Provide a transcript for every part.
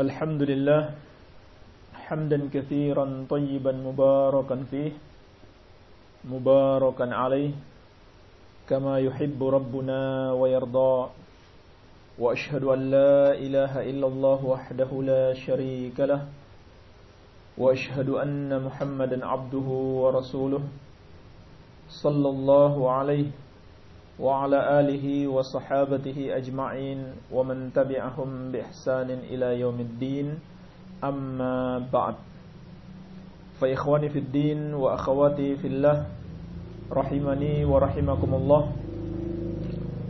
الحمد لله حمدا كثيرا طيبا مباركا فيه مباركا عليه كما يحب ربنا ويرضى. وأشهد أن لا إله إلا الله وحده لا شريك له. وأشهد أن محمدا عبده ورسوله صلى الله عليه وعلى آله وصحابته أجمعين ومن تبعهم بإحسان إلى يوم الدين أما بعد فإخواني في الدين وأخواتي في الله rahimani wa rahimakumullah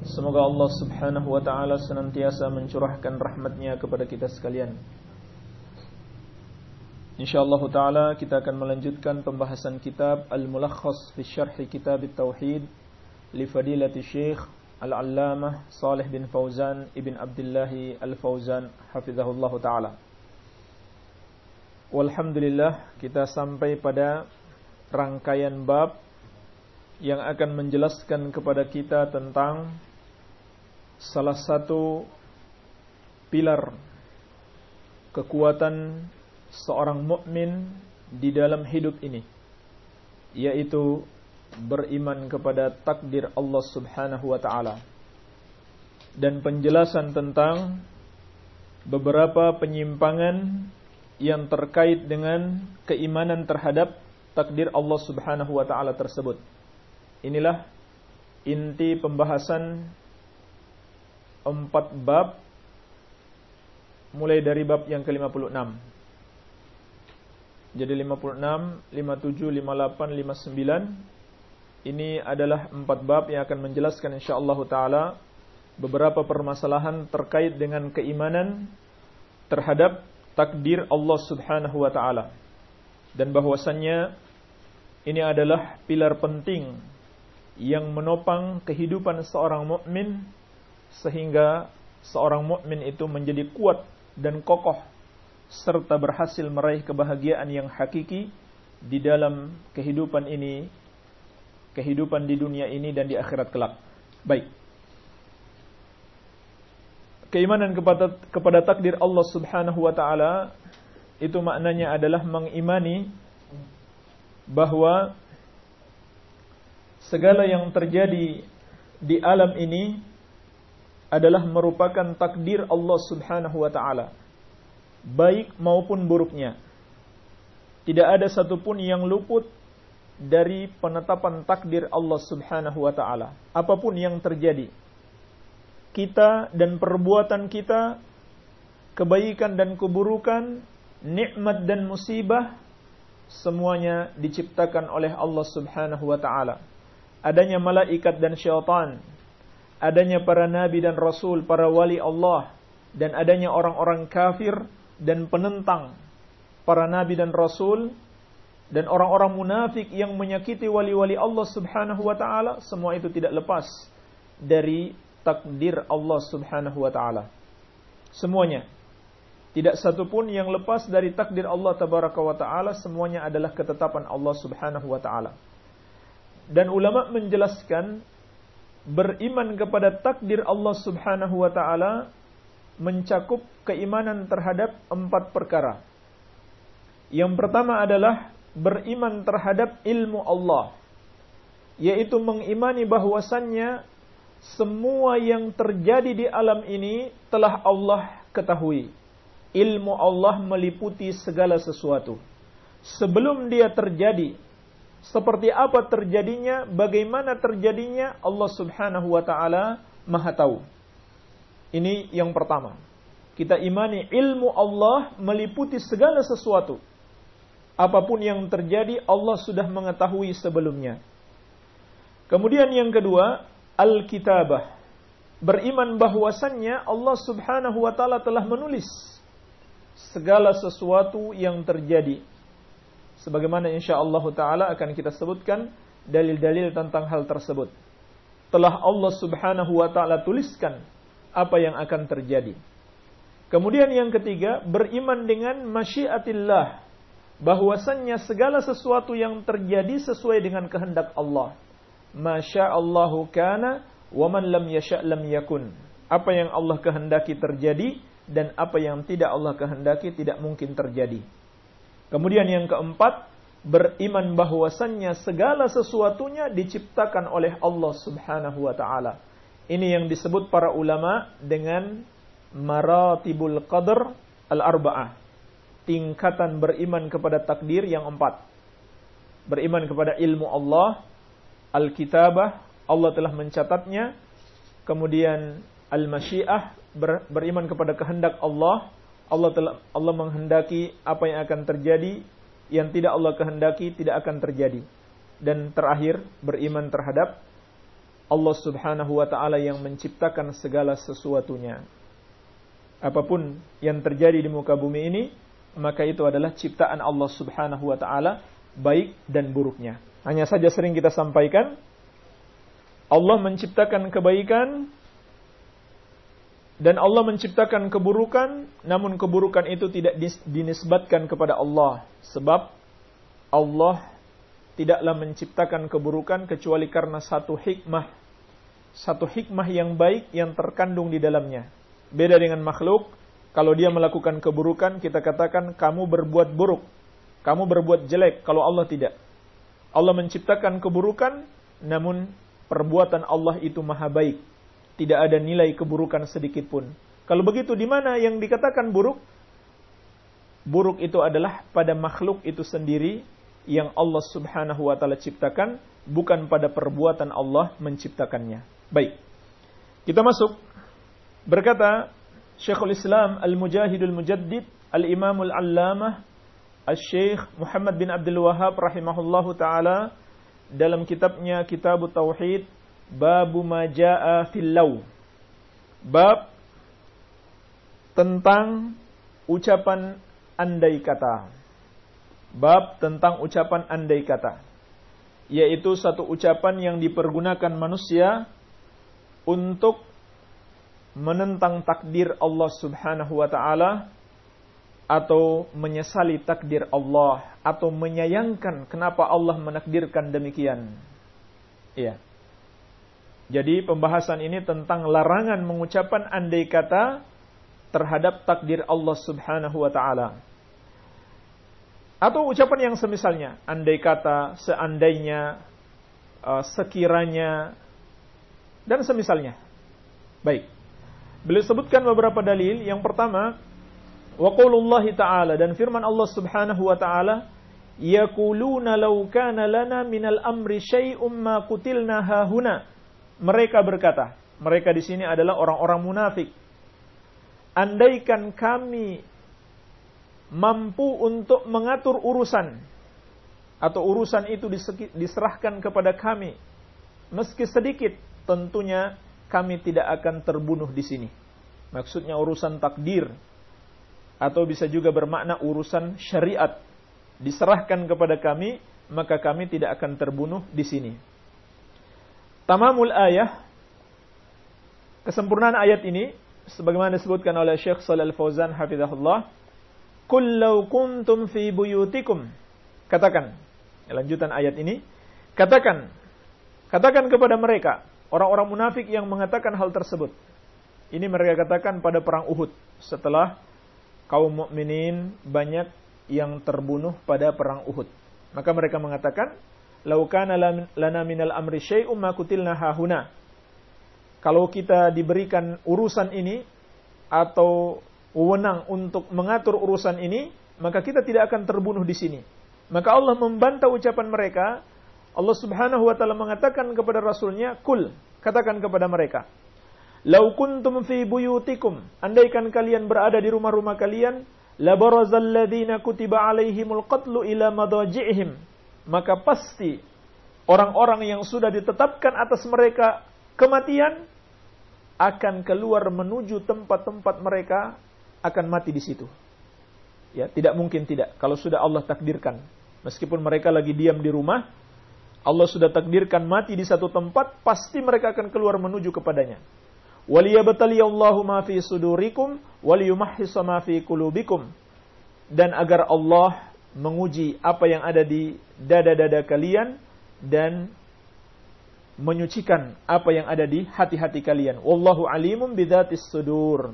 Semoga Allah subhanahu wa ta'ala senantiasa mencurahkan rahmatnya kepada kita sekalian InsyaAllah ta'ala kita akan melanjutkan pembahasan kitab Al-Mulakhas fi syarhi kitab Tauhid Li fadilati syekh Al-Allamah Salih bin Fauzan Ibn Abdillahi Al-Fauzan Hafizahullah ta'ala. Walhamdulillah kita sampai pada rangkaian bab yang akan menjelaskan kepada kita tentang salah satu pilar kekuatan seorang mukmin di dalam hidup ini yaitu beriman kepada takdir Allah Subhanahu wa taala dan penjelasan tentang beberapa penyimpangan yang terkait dengan keimanan terhadap takdir Allah Subhanahu wa taala tersebut Inilah inti pembahasan empat bab mulai dari bab yang ke-56. Jadi 56, 57, 58, 59 ini adalah empat bab yang akan menjelaskan insyaallah taala beberapa permasalahan terkait dengan keimanan terhadap takdir Allah Subhanahu wa taala. Dan bahwasannya ini adalah pilar penting yang menopang kehidupan seorang mukmin sehingga seorang mukmin itu menjadi kuat dan kokoh serta berhasil meraih kebahagiaan yang hakiki di dalam kehidupan ini, kehidupan di dunia ini dan di akhirat kelak. Baik. Keimanan kepada kepada takdir Allah Subhanahu wa taala itu maknanya adalah mengimani bahwa segala yang terjadi di alam ini adalah merupakan takdir Allah Subhanahu wa taala. Baik maupun buruknya. Tidak ada satupun yang luput dari penetapan takdir Allah Subhanahu wa taala. Apa pun yang terjadi. Kita dan perbuatan kita, kebaikan dan keburukan, nikmat dan musibah semuanya diciptakan oleh Allah Subhanahu wa taala adanya malaikat dan syaitan, adanya para nabi dan rasul, para wali Allah, dan adanya orang-orang kafir dan penentang para nabi dan rasul, dan orang-orang munafik yang menyakiti wali-wali Allah subhanahu wa ta'ala, semua itu tidak lepas dari takdir Allah subhanahu wa ta'ala. Semuanya. Tidak satu pun yang lepas dari takdir Allah tabaraka wa ta'ala, semuanya adalah ketetapan Allah subhanahu wa ta'ala. Dan ulama menjelaskan beriman kepada takdir Allah Subhanahu wa taala mencakup keimanan terhadap empat perkara. Yang pertama adalah beriman terhadap ilmu Allah, yaitu mengimani bahwasannya semua yang terjadi di alam ini telah Allah ketahui. Ilmu Allah meliputi segala sesuatu. Sebelum dia terjadi, seperti apa terjadinya, bagaimana terjadinya, Allah Subhanahu wa taala Maha tahu. Ini yang pertama. Kita imani ilmu Allah meliputi segala sesuatu. Apa pun yang terjadi, Allah sudah mengetahui sebelumnya. Kemudian yang kedua, Al-Kitabah. Beriman bahwasannya Allah subhanahu wa ta'ala telah menulis segala sesuatu yang terjadi sebagaimana insyaallah taala akan kita sebutkan dalil-dalil tentang hal tersebut. Telah Allah Subhanahu wa taala tuliskan apa yang akan terjadi. Kemudian yang ketiga, beriman dengan masyiatillah, bahwasannya segala sesuatu yang terjadi sesuai dengan kehendak Allah. Masya Allahu kana wa man lam yasha lam yakun. Apa yang Allah kehendaki terjadi dan apa yang tidak Allah kehendaki tidak mungkin terjadi. Kemudian yang keempat, beriman bahwasannya segala sesuatunya diciptakan oleh Allah Subhanahu wa taala. Ini yang disebut para ulama dengan maratibul qadar al-arba'ah. Tingkatan beriman kepada takdir yang empat. Beriman kepada ilmu Allah, al-kitabah, Allah telah mencatatnya. Kemudian al-masyiah, ber, beriman kepada kehendak Allah. Allah telah Allah menghendaki apa yang akan terjadi, yang tidak Allah kehendaki tidak akan terjadi. Dan terakhir, beriman terhadap Allah Subhanahu wa taala yang menciptakan segala sesuatunya. Apa pun yang terjadi di muka bumi ini, maka itu adalah ciptaan Allah Subhanahu wa taala, baik dan buruknya. Hanya saja sering kita sampaikan Allah menciptakan kebaikan dan Allah menciptakan keburukan, namun keburukan itu tidak dinisbatkan kepada Allah sebab Allah tidaklah menciptakan keburukan kecuali karena satu hikmah satu hikmah yang baik yang terkandung di dalamnya. Beda dengan makhluk, kalau dia melakukan keburukan, kita katakan kamu berbuat buruk, kamu berbuat jelek, kalau Allah tidak. Allah menciptakan keburukan, namun perbuatan Allah itu maha baik. Tidak ada nilai keburukan sedikit pun. Kalau begitu, di mana yang dikatakan buruk? Buruk itu adalah pada makhluk itu sendiri yang Allah subhanahu wa ta'ala ciptakan, bukan pada perbuatan Allah menciptakannya. Baik. Kita masuk. Berkata Syekhul Islam Al-Mujahidul Mujaddid Al-Imamul Allamah Al-Syekh Muhammad bin Abdul Wahab rahimahullahu taala dalam kitabnya Kitab Tauhid Babu Majaa fil Law. Bab tentang ucapan andai kata. Bab tentang ucapan andai kata. Yaitu satu ucapan yang dipergunakan manusia untuk menentang takdir Allah Subhanahu wa taala atau menyesali takdir Allah atau menyayangkan kenapa Allah menakdirkan demikian. Iya. Jadi pembahasan ini tentang larangan mengucapkan andai kata terhadap takdir Allah Subhanahu wa taala. Atau ucapan yang semisalnya, andai kata, seandainya, uh, sekiranya, dan semisalnya. Baik. Beliau sebutkan beberapa dalil. Yang pertama, wa ta'ala dan firman Allah Subhanahu wa taala, yaquluna law kana lana minal amri syai'um ma qutilna hahuna. Mereka berkata, mereka di sini adalah orang-orang munafik. Andaikan kami mampu untuk mengatur urusan atau urusan itu diserahkan kepada kami meski sedikit tentunya kami tidak akan terbunuh di sini. Maksudnya urusan takdir atau bisa juga bermakna urusan syariat diserahkan kepada kami, maka kami tidak akan terbunuh di sini. Tamamul ayah kesempurnaan ayat ini sebagaimana disebutkan oleh Syekh Shalal Fauzan hafizahullah, "Kullau kuntum fi buyutikum." Katakan, lanjutan ayat ini, katakan, katakan kepada mereka, orang-orang munafik yang mengatakan hal tersebut. Ini mereka katakan pada perang Uhud setelah kaum mukminin banyak yang terbunuh pada perang Uhud. Maka mereka mengatakan, "Laukana lana minal amri syai'um ma kutilna hahuna." Kalau kita diberikan urusan ini atau wewenang untuk mengatur urusan ini, maka kita tidak akan terbunuh di sini. Maka Allah membantah ucapan mereka Allah Subhanahu wa taala mengatakan kepada rasulnya, "Kul," katakan kepada mereka, "Lau kuntum fi buyutikum," andaikan kalian berada di rumah-rumah kalian, la barazal ladzina kutiba alaihimul qatlu ila madaji'ihim. Maka pasti orang-orang yang sudah ditetapkan atas mereka kematian akan keluar menuju tempat-tempat mereka akan mati di situ. Ya, tidak mungkin tidak kalau sudah Allah takdirkan. Meskipun mereka lagi diam di rumah, Allah sudah takdirkan mati di satu tempat, pasti mereka akan keluar menuju kepadanya. Waliyabtaliyallahu ma fi sudurikum waliyumahhisa ma fi qulubikum. Dan agar Allah menguji apa yang ada di dada-dada kalian dan menyucikan apa yang ada di hati-hati kalian. Wallahu alimun bidzatis sudur.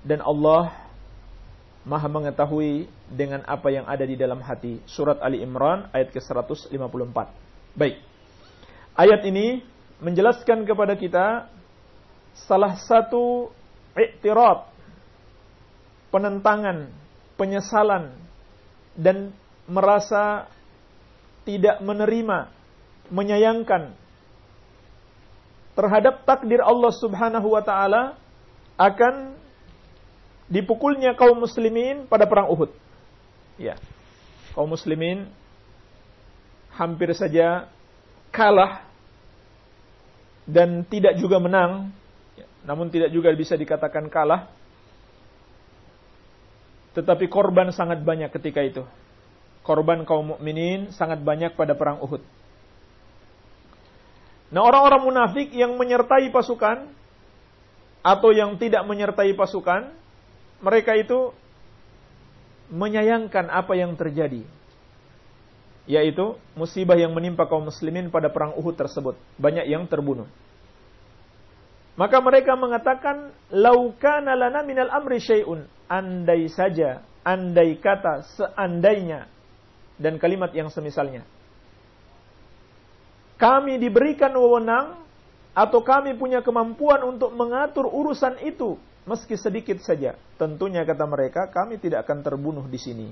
dan Allah Maha mengetahui dengan apa yang ada di dalam hati. Surat Ali Imran ayat ke-154. Baik. Ayat ini menjelaskan kepada kita salah satu iktiraf penentangan, penyesalan dan merasa tidak menerima, menyayangkan terhadap takdir Allah Subhanahu wa taala akan dipukulnya kaum muslimin pada perang Uhud. Ya. Kaum muslimin hampir saja kalah dan tidak juga menang, ya, namun tidak juga bisa dikatakan kalah. Tetapi korban sangat banyak ketika itu. Korban kaum mukminin sangat banyak pada perang Uhud. Nah, orang-orang munafik yang menyertai pasukan atau yang tidak menyertai pasukan mereka itu menyayangkan apa yang terjadi yaitu musibah yang menimpa kaum muslimin pada perang Uhud tersebut. Banyak yang terbunuh. Maka mereka mengatakan laukana lana minal amri syai'un. Andai saja andai kata seandainya. Dan kalimat yang semisalnya. Kami diberikan wewenang atau kami punya kemampuan untuk mengatur urusan itu meski sedikit saja. Tentunya kata mereka, kami tidak akan terbunuh di sini.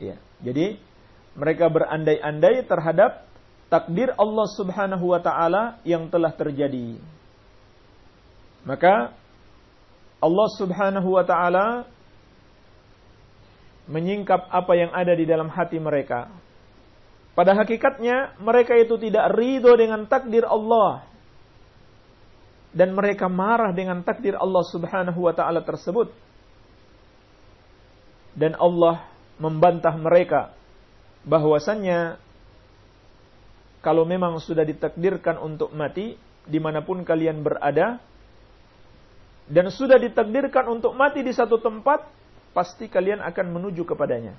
Ya. Jadi mereka berandai-andai terhadap takdir Allah Subhanahu wa taala yang telah terjadi. Maka Allah Subhanahu wa taala menyingkap apa yang ada di dalam hati mereka. Pada hakikatnya mereka itu tidak ridho dengan takdir Allah dan mereka marah dengan takdir Allah Subhanahu wa taala tersebut. Dan Allah membantah mereka bahwasannya kalau memang sudah ditakdirkan untuk mati di mana pun kalian berada dan sudah ditakdirkan untuk mati di satu tempat pasti kalian akan menuju kepadanya.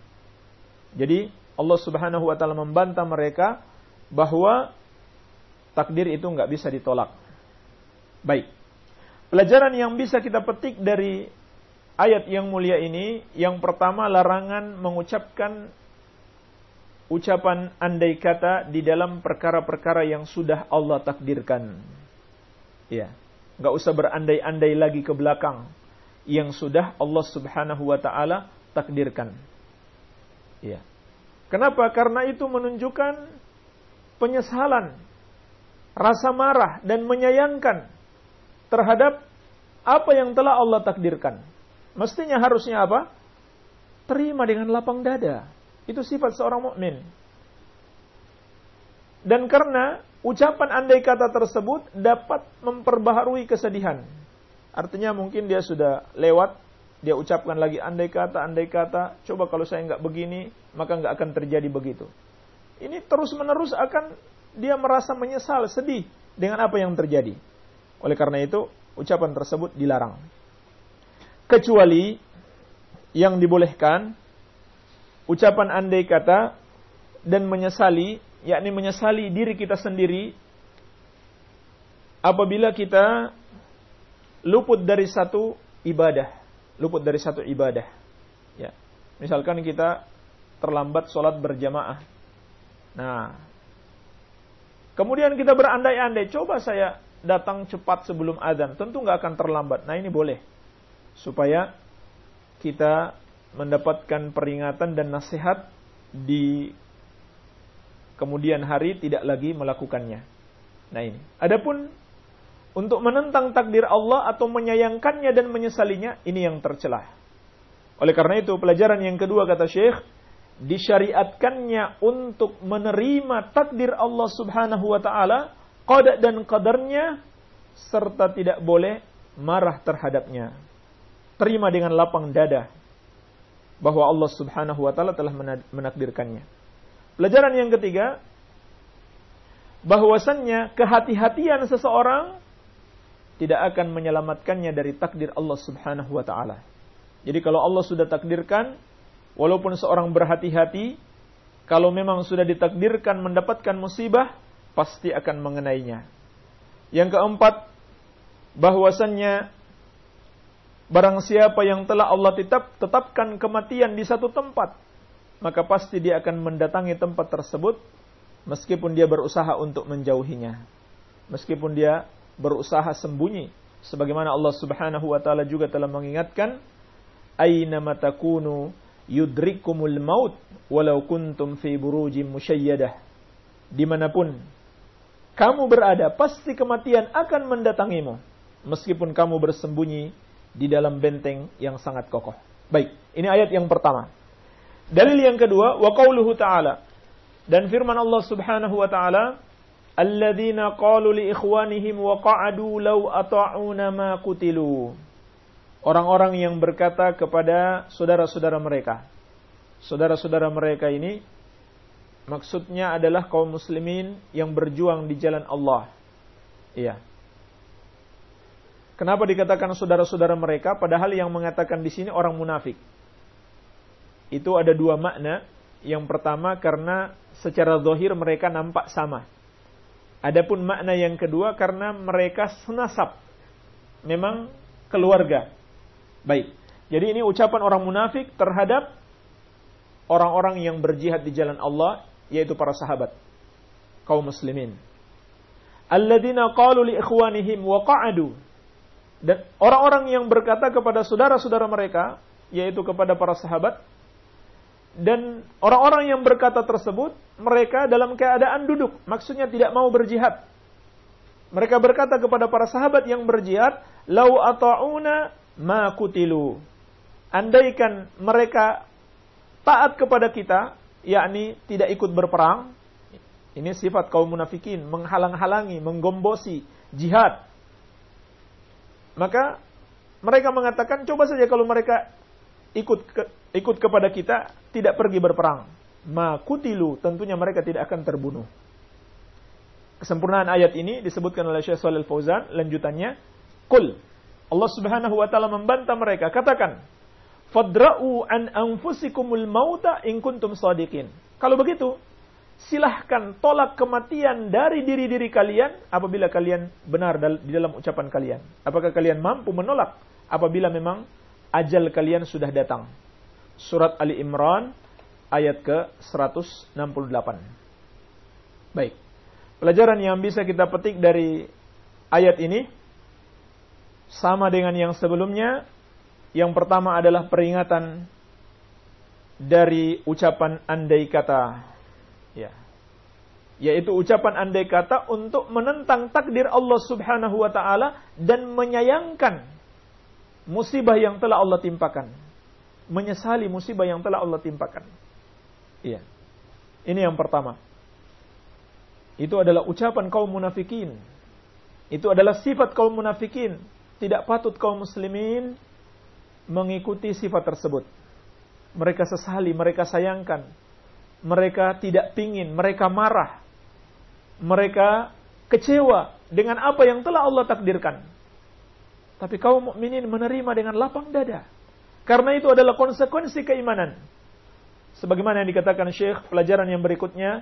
Jadi Allah Subhanahu wa taala membantah mereka bahwa takdir itu nggak bisa ditolak. Baik. Pelajaran yang bisa kita petik dari ayat yang mulia ini, yang pertama larangan mengucapkan ucapan andai kata di dalam perkara-perkara yang sudah Allah takdirkan. Ya, nggak usah berandai-andai lagi ke belakang yang sudah Allah Subhanahu wa taala takdirkan. Ya. Kenapa? Karena itu menunjukkan penyesalan, rasa marah dan menyayangkan terhadap apa yang telah Allah takdirkan. Mestinya harusnya apa? Terima dengan lapang dada. Itu sifat seorang mukmin. Dan karena ucapan andai kata tersebut dapat memperbaharui kesedihan. Artinya mungkin dia sudah lewat, dia ucapkan lagi andai kata, andai kata, coba kalau saya nggak begini, maka nggak akan terjadi begitu. Ini terus menerus akan dia merasa menyesal, sedih dengan apa yang terjadi. Oleh karena itu, ucapan tersebut dilarang. Kecuali yang dibolehkan, ucapan andai kata dan menyesali, yakni menyesali diri kita sendiri apabila kita luput dari satu ibadah, luput dari satu ibadah. Ya. Misalkan kita terlambat sholat berjamaah. Nah, kemudian kita berandai-andai, coba saya datang cepat sebelum azan, tentu nggak akan terlambat. Nah ini boleh supaya kita mendapatkan peringatan dan nasihat di kemudian hari tidak lagi melakukannya. Nah ini. Adapun untuk menentang takdir Allah atau menyayangkannya dan menyesalinya, ini yang tercelah. Oleh karena itu, pelajaran yang kedua kata Syekh, disyariatkannya untuk menerima takdir Allah Subhanahu wa taala qada dan qadarnya serta tidak boleh marah terhadapnya. Terima dengan lapang dada bahwa Allah Subhanahu wa taala telah menakdirkannya. Pelajaran yang ketiga bahwasannya kehati-hatian seseorang tidak akan menyelamatkannya dari takdir Allah Subhanahu wa taala. Jadi kalau Allah sudah takdirkan walaupun seorang berhati-hati kalau memang sudah ditakdirkan mendapatkan musibah pasti akan mengenainya. Yang keempat, bahwasannya Barang siapa yang telah Allah tetap, tetapkan kematian di satu tempat, maka pasti dia akan mendatangi tempat tersebut meskipun dia berusaha untuk menjauhinya. Meskipun dia berusaha sembunyi. Sebagaimana Allah subhanahu wa ta'ala juga telah mengingatkan, Aina matakunu yudrikumul maut walau kuntum fi burujim musyayyadah. Di mana pun kamu berada, pasti kematian akan mendatangimu. Meskipun kamu bersembunyi di dalam benteng yang sangat kokoh. Baik, ini ayat yang pertama. Dalil yang kedua, wa qauluhu ta'ala. Dan firman Allah Subhanahu wa taala, "Alladzina qalu li ikhwanihim wa qa'adu law ata'una ma qutilu." Orang-orang yang berkata kepada saudara-saudara mereka. Saudara-saudara mereka ini maksudnya adalah kaum muslimin yang berjuang di jalan Allah. Iya. Kenapa dikatakan saudara-saudara mereka padahal yang mengatakan di sini orang munafik? Itu ada dua makna. Yang pertama karena secara zahir mereka nampak sama. Adapun makna yang kedua karena mereka senasab. Memang keluarga. Baik. Jadi ini ucapan orang munafik terhadap orang-orang yang berjihad di jalan Allah yaitu para sahabat kaum muslimin. Alladzina qalu li ikhwanihim wa qa'adu dan orang-orang yang berkata kepada saudara-saudara mereka, yaitu kepada para sahabat, dan orang-orang yang berkata tersebut, mereka dalam keadaan duduk, maksudnya tidak mau berjihad. Mereka berkata kepada para sahabat yang berjihad, "Lau ata'una ma kutilu." Andaikan mereka taat kepada kita, yakni tidak ikut berperang, ini sifat kaum munafikin, menghalang-halangi, menggombosi jihad. Maka mereka mengatakan coba saja kalau mereka ikut ke, ikut kepada kita tidak pergi berperang. Ma kutilu tentunya mereka tidak akan terbunuh. Kesempurnaan ayat ini disebutkan oleh Syekh Shalal Fauzan lanjutannya kul Allah Subhanahu wa taala membantah mereka katakan fadra'u an anfusikumul mauta in kuntum shadiqin. Kalau begitu silahkan tolak kematian dari diri-diri kalian apabila kalian benar di dalam ucapan kalian. Apakah kalian mampu menolak apabila memang ajal kalian sudah datang? Surat Ali Imran ayat ke-168. Baik. Pelajaran yang bisa kita petik dari ayat ini sama dengan yang sebelumnya. Yang pertama adalah peringatan dari ucapan andai kata Ya. Yaitu ucapan andai kata untuk menentang takdir Allah Subhanahu wa taala dan menyayangkan musibah yang telah Allah timpakan. Menyesali musibah yang telah Allah timpakan. Iya. Ini yang pertama. Itu adalah ucapan kaum munafikin. Itu adalah sifat kaum munafikin. Tidak patut kaum muslimin mengikuti sifat tersebut. Mereka sesali, mereka sayangkan mereka tidak pingin, mereka marah, mereka kecewa dengan apa yang telah Allah takdirkan. Tapi kaum mukminin menerima dengan lapang dada. Karena itu adalah konsekuensi keimanan. Sebagaimana yang dikatakan Syekh pelajaran yang berikutnya,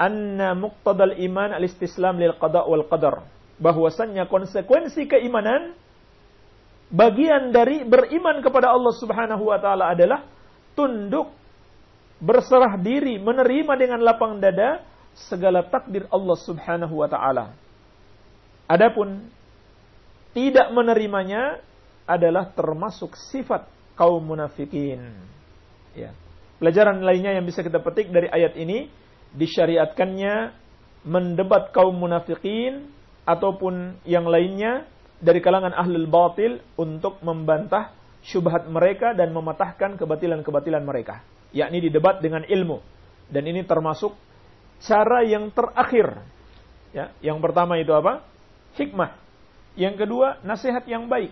anna muqtadal iman al-istislam lil qada wal qadar. Bahwasannya konsekuensi keimanan bagian dari beriman kepada Allah Subhanahu wa taala adalah tunduk berserah diri, menerima dengan lapang dada segala takdir Allah Subhanahu wa taala. Adapun tidak menerimanya adalah termasuk sifat kaum munafikin. Ya. Pelajaran lainnya yang bisa kita petik dari ayat ini disyariatkannya mendebat kaum munafikin ataupun yang lainnya dari kalangan ahlul batil untuk membantah syubhat mereka dan mematahkan kebatilan-kebatilan mereka yakni didebat dengan ilmu. Dan ini termasuk cara yang terakhir. Ya, yang pertama itu apa? Hikmah. Yang kedua, nasihat yang baik,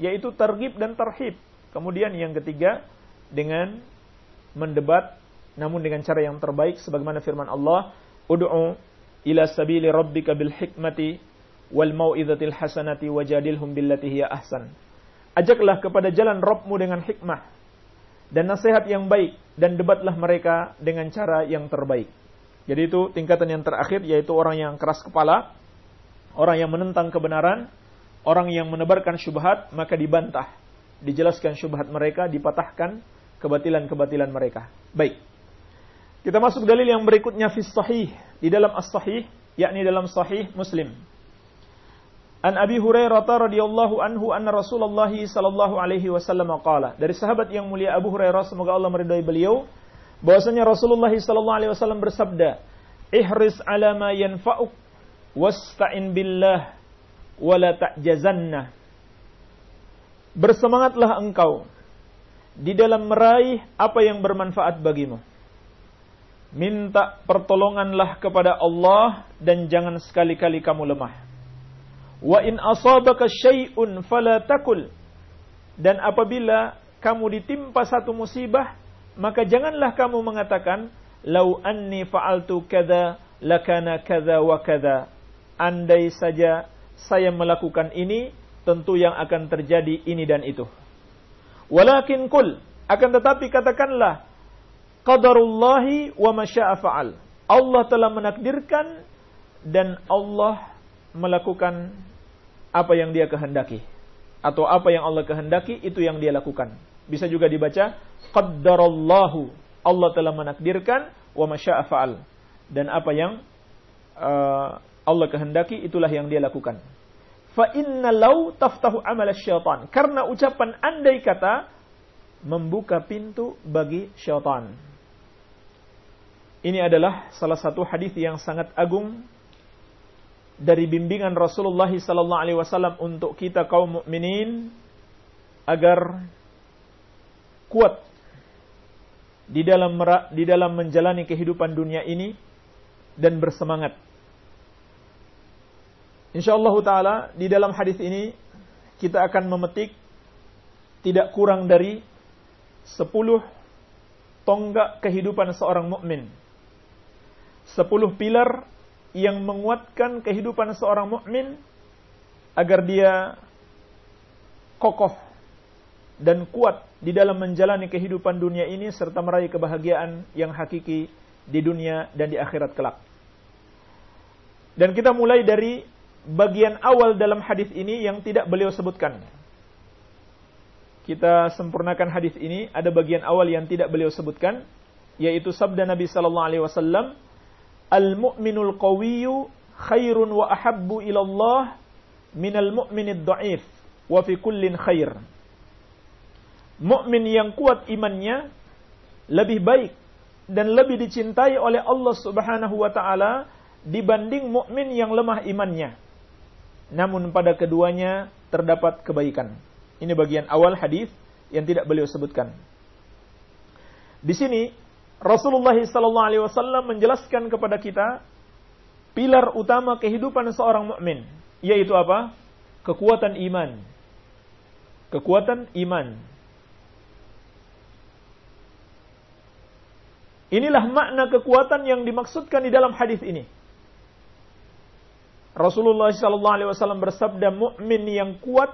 yaitu tergib dan terhib. Kemudian yang ketiga, dengan mendebat namun dengan cara yang terbaik sebagaimana firman Allah, "Ud'u ila sabili rabbika bil hikmati wal mau'izatil hasanati wajadilhum billati hiya ahsan." Ajaklah kepada jalan Rabbmu dengan hikmah dan nasihat yang baik dan debatlah mereka dengan cara yang terbaik. Jadi itu tingkatan yang terakhir yaitu orang yang keras kepala, orang yang menentang kebenaran, orang yang menebarkan syubhat maka dibantah, dijelaskan syubhat mereka, dipatahkan kebatilan-kebatilan mereka. Baik. Kita masuk dalil yang berikutnya fi sahih di dalam as-sahih yakni dalam sahih Muslim. An Abi Hurairah radhiyallahu anhu anna Rasulullah sallallahu alaihi wasallam qala. Dari sahabat yang mulia Abu Hurairah semoga Allah meridai beliau bahwasanya Rasulullah sallallahu alaihi wasallam bersabda, "Ihris ala ma yanfa'uk wasta'in billah wa la ta'jazanna." Bersemangatlah engkau di dalam meraih apa yang bermanfaat bagimu minta pertolonganlah kepada Allah dan jangan sekali-kali kamu lemah. Wa in asabaka syai'un fala takul. Dan apabila kamu ditimpa satu musibah, maka janganlah kamu mengatakan, "Lau anni fa'altu kadza lakana kadza wa kadza." Andai saja saya melakukan ini, tentu yang akan terjadi ini dan itu. Walakin kul, akan tetapi katakanlah, qadarullahi wa masya'a fa'al. Allah telah menakdirkan dan Allah melakukan apa yang dia kehendaki. Atau apa yang Allah kehendaki itu yang dia lakukan. Bisa juga dibaca qaddarallahu. Allah telah menakdirkan wa masya'a fa'al. Dan apa yang uh, Allah kehendaki itulah yang dia lakukan. Fa inna law taftahu amal syaitan. Karena ucapan andai kata membuka pintu bagi syaitan. Ini adalah salah satu hadis yang sangat agung dari bimbingan Rasulullah sallallahu alaihi wasallam untuk kita kaum mukminin agar kuat di dalam di dalam menjalani kehidupan dunia ini dan bersemangat. Insyaallah taala di dalam hadis ini kita akan memetik tidak kurang dari 10 tonggak kehidupan seorang mukmin sepuluh pilar yang menguatkan kehidupan seorang mukmin agar dia kokoh dan kuat di dalam menjalani kehidupan dunia ini serta meraih kebahagiaan yang hakiki di dunia dan di akhirat kelak. Dan kita mulai dari bagian awal dalam hadis ini yang tidak beliau sebutkan. Kita sempurnakan hadis ini, ada bagian awal yang tidak beliau sebutkan, yaitu sabda Nabi sallallahu alaihi wasallam, al-mu'minul qawiyyu khairun wa ahabbu ilallah minal mu'minid dha'if wa fi kullin khair. Mukmin yang kuat imannya lebih baik dan lebih dicintai oleh Allah Subhanahu wa taala dibanding mukmin yang lemah imannya. Namun pada keduanya terdapat kebaikan. Ini bagian awal hadis yang tidak beliau sebutkan. Di sini Rasulullah sallallahu alaihi wasallam menjelaskan kepada kita pilar utama kehidupan seorang mukmin, yaitu apa? Kekuatan iman. Kekuatan iman. Inilah makna kekuatan yang dimaksudkan di dalam hadis ini. Rasulullah sallallahu alaihi wasallam bersabda, mukmin yang kuat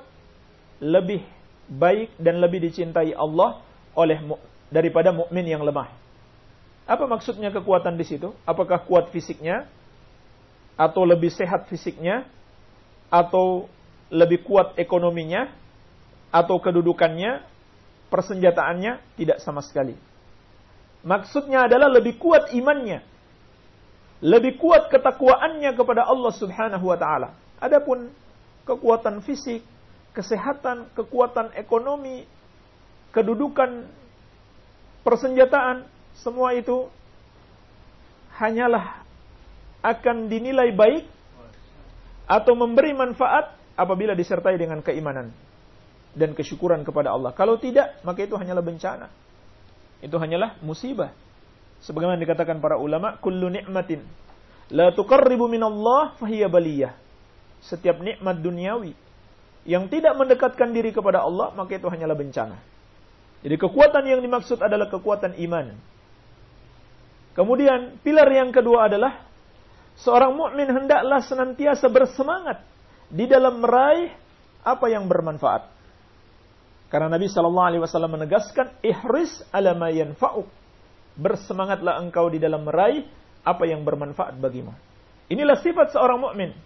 lebih baik dan lebih dicintai Allah oleh daripada mukmin yang lemah. Apa maksudnya kekuatan di situ? Apakah kuat fisiknya? Atau lebih sehat fisiknya? Atau lebih kuat ekonominya? Atau kedudukannya? Persenjataannya? Tidak sama sekali. Maksudnya adalah lebih kuat imannya. Lebih kuat ketakwaannya kepada Allah subhanahu wa ta'ala. Adapun kekuatan fisik, kesehatan, kekuatan ekonomi, kedudukan, persenjataan, semua itu hanyalah akan dinilai baik atau memberi manfaat apabila disertai dengan keimanan dan kesyukuran kepada Allah. Kalau tidak, maka itu hanyalah bencana. Itu hanyalah musibah. Sebagaimana dikatakan para ulama, kullu ni'matin la tuqarribu minallah fahiya baliyah. Setiap nikmat duniawi yang tidak mendekatkan diri kepada Allah, maka itu hanyalah bencana. Jadi kekuatan yang dimaksud adalah kekuatan iman. Kemudian pilar yang kedua adalah seorang mukmin hendaklah senantiasa bersemangat di dalam meraih apa yang bermanfaat. Karena Nabi Shallallahu Alaihi Wasallam menegaskan ihris ala ma yanfa'uk. Bersemangatlah engkau di dalam meraih apa yang bermanfaat bagimu. Inilah sifat seorang mukmin.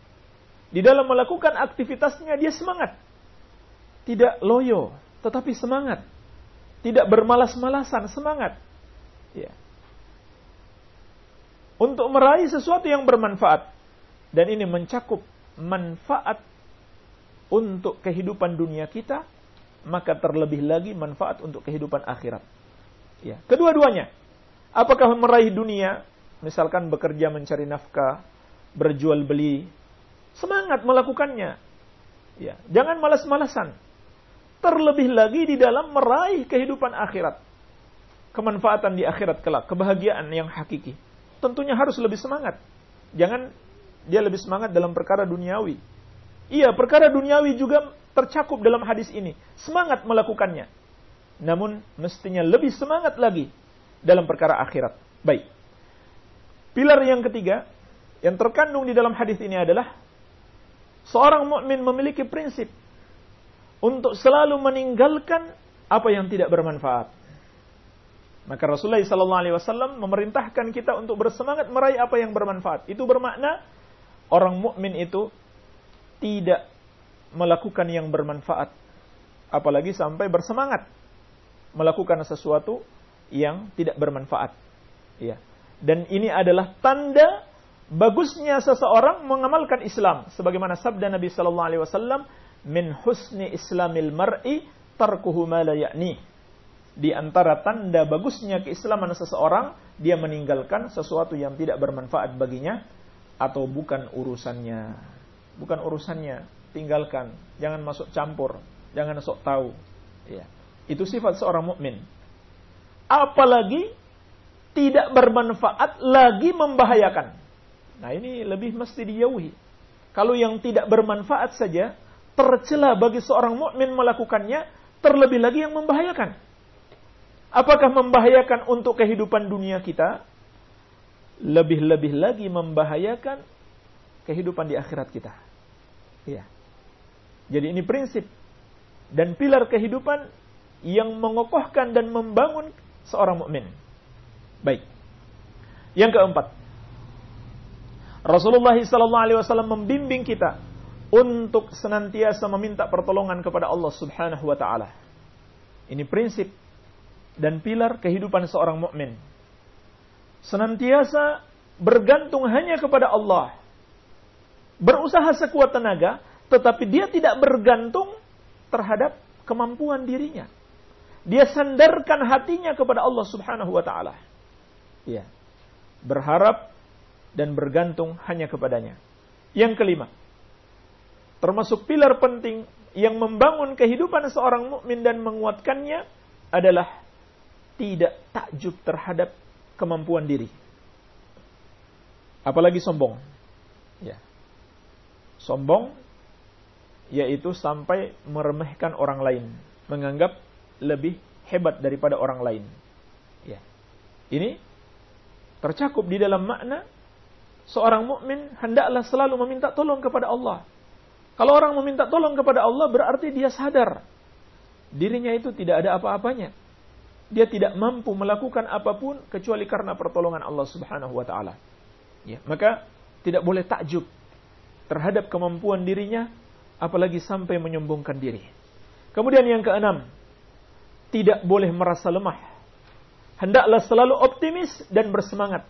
Di dalam melakukan aktivitasnya dia semangat. Tidak loyo, tetapi semangat. Tidak bermalas-malasan, semangat. Ya. Untuk meraih sesuatu yang bermanfaat. Dan ini mencakup manfaat untuk kehidupan dunia kita, maka terlebih lagi manfaat untuk kehidupan akhirat. Ya, kedua-duanya. Apakah meraih dunia, misalkan bekerja mencari nafkah, berjual beli, semangat melakukannya. Ya, jangan malas-malasan. Terlebih lagi di dalam meraih kehidupan akhirat. Kemanfaatan di akhirat kelak, kebahagiaan yang hakiki. Tentunya harus lebih semangat. Jangan dia lebih semangat dalam perkara duniawi. Iya, perkara duniawi juga tercakup dalam hadis ini. Semangat melakukannya. Namun mestinya lebih semangat lagi dalam perkara akhirat. Baik. Pilar yang ketiga yang terkandung di dalam hadis ini adalah seorang mukmin memiliki prinsip untuk selalu meninggalkan apa yang tidak bermanfaat. Maka Rasulullah SAW memerintahkan kita untuk bersemangat meraih apa yang bermanfaat. Itu bermakna orang mukmin itu tidak melakukan yang bermanfaat, apalagi sampai bersemangat melakukan sesuatu yang tidak bermanfaat. Ya. Dan ini adalah tanda bagusnya seseorang mengamalkan Islam sebagaimana sabda Nabi sallallahu alaihi wasallam min husni islamil mar'i tarkuhu ma la ya'ni. Di antara tanda bagusnya keislaman seseorang dia meninggalkan sesuatu yang tidak bermanfaat baginya atau bukan urusannya. Bukan urusannya, tinggalkan, jangan masuk campur, jangan sok tahu. Ya. Itu sifat seorang mukmin. Apalagi tidak bermanfaat lagi membahayakan. Nah, ini lebih mesti dijauhi. Kalau yang tidak bermanfaat saja tercela bagi seorang mukmin melakukannya, terlebih lagi yang membahayakan. Apakah membahayakan untuk kehidupan dunia kita? lebih-lebih lagi membahayakan kehidupan di akhirat kita. Iya. Jadi ini prinsip dan pilar kehidupan yang mengokohkan dan membangun seorang mukmin. Baik. Yang keempat, Rasulullah SAW membimbing kita untuk senantiasa meminta pertolongan kepada Allah Subhanahu wa taala. Ini prinsip dan pilar kehidupan seorang mukmin senantiasa bergantung hanya kepada Allah. Berusaha sekuat tenaga, tetapi dia tidak bergantung terhadap kemampuan dirinya. Dia sandarkan hatinya kepada Allah Subhanahu wa taala. Ya. Berharap dan bergantung hanya kepadanya. Yang kelima, termasuk pilar penting yang membangun kehidupan seorang mukmin dan menguatkannya adalah tidak takjub terhadap kemampuan diri. Apalagi sombong. Ya. Sombong yaitu sampai meremehkan orang lain, menganggap lebih hebat daripada orang lain. Ya. Ini tercakup di dalam makna seorang mukmin hendaklah selalu meminta tolong kepada Allah. Kalau orang meminta tolong kepada Allah berarti dia sadar dirinya itu tidak ada apa-apanya dia tidak mampu melakukan apa pun kecuali karena pertolongan Allah Subhanahu wa taala. Ya, maka tidak boleh takjub terhadap kemampuan dirinya apalagi sampai menyombongkan diri. Kemudian yang keenam, tidak boleh merasa lemah. Hendaklah selalu optimis dan bersemangat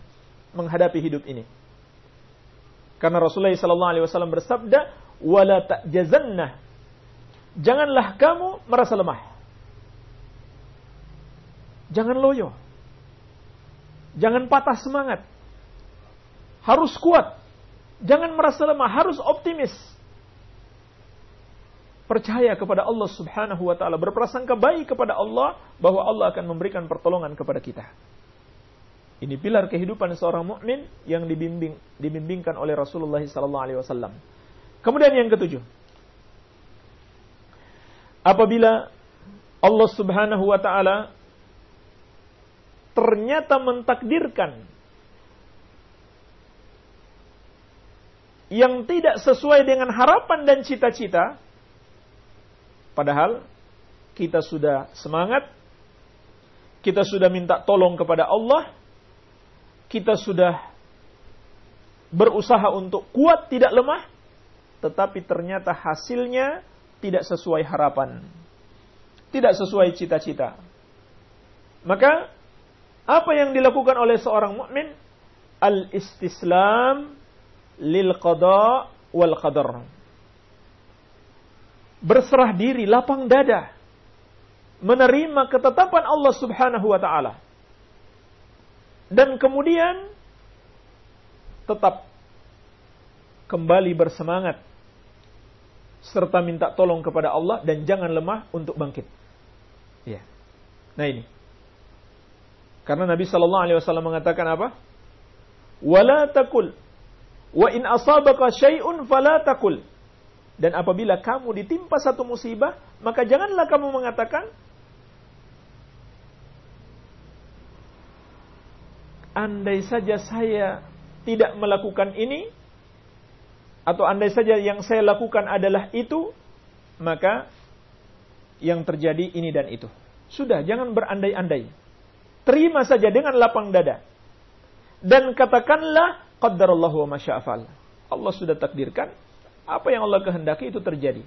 menghadapi hidup ini. Karena Rasulullah SAW bersabda, "Wala ta'jazanna." Janganlah kamu merasa lemah. Jangan loyo. Jangan patah semangat. Harus kuat. Jangan merasa lemah, harus optimis. Percaya kepada Allah Subhanahu wa taala, berprasangka baik kepada Allah bahwa Allah akan memberikan pertolongan kepada kita. Ini pilar kehidupan seorang mukmin yang dibimbing dibimbingkan oleh Rasulullah sallallahu alaihi wasallam. Kemudian yang ketujuh. Apabila Allah Subhanahu wa taala ternyata mentakdirkan yang tidak sesuai dengan harapan dan cita-cita, padahal kita sudah semangat, kita sudah minta tolong kepada Allah, kita sudah berusaha untuk kuat tidak lemah, tetapi ternyata hasilnya tidak sesuai harapan. Tidak sesuai cita-cita. Maka apa yang dilakukan oleh seorang mukmin al-istislam lil qada wal qadar. Berserah diri, lapang dada. Menerima ketetapan Allah Subhanahu wa taala. Dan kemudian tetap kembali bersemangat serta minta tolong kepada Allah dan jangan lemah untuk bangkit. Ya. Nah ini. Karena Nabi Shallallahu Alaihi Wasallam mengatakan apa? Wala takul. Wa in asabaka syai'un fala takul. Dan apabila kamu ditimpa satu musibah, maka janganlah kamu mengatakan andai saja saya tidak melakukan ini atau andai saja yang saya lakukan adalah itu, maka yang terjadi ini dan itu. Sudah, jangan berandai-andai. Terima saja dengan lapang dada. Dan katakanlah qaddarallahu wa masya'afal. Allah sudah takdirkan apa yang Allah kehendaki itu terjadi.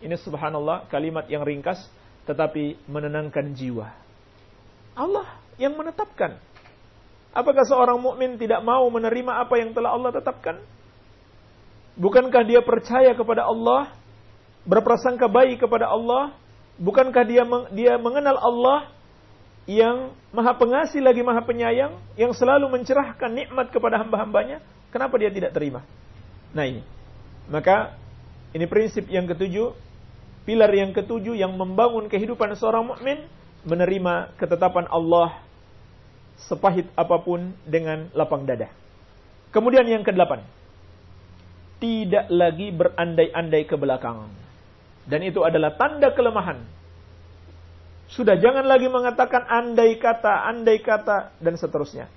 Ini subhanallah kalimat yang ringkas tetapi menenangkan jiwa. Allah yang menetapkan. Apakah seorang mukmin tidak mau menerima apa yang telah Allah tetapkan? Bukankah dia percaya kepada Allah, berprasangka baik kepada Allah? Bukankah dia dia mengenal Allah yang maha pengasih lagi maha penyayang, yang selalu mencerahkan nikmat kepada hamba-hambanya, kenapa dia tidak terima? Nah ini. Maka ini prinsip yang ketujuh, pilar yang ketujuh yang membangun kehidupan seorang mukmin menerima ketetapan Allah sepahit apa pun dengan lapang dada. Kemudian yang kedelapan, tidak lagi berandai-andai ke belakang. Dan itu adalah tanda kelemahan sudah jangan lagi mengatakan andai kata, andai kata, dan seterusnya.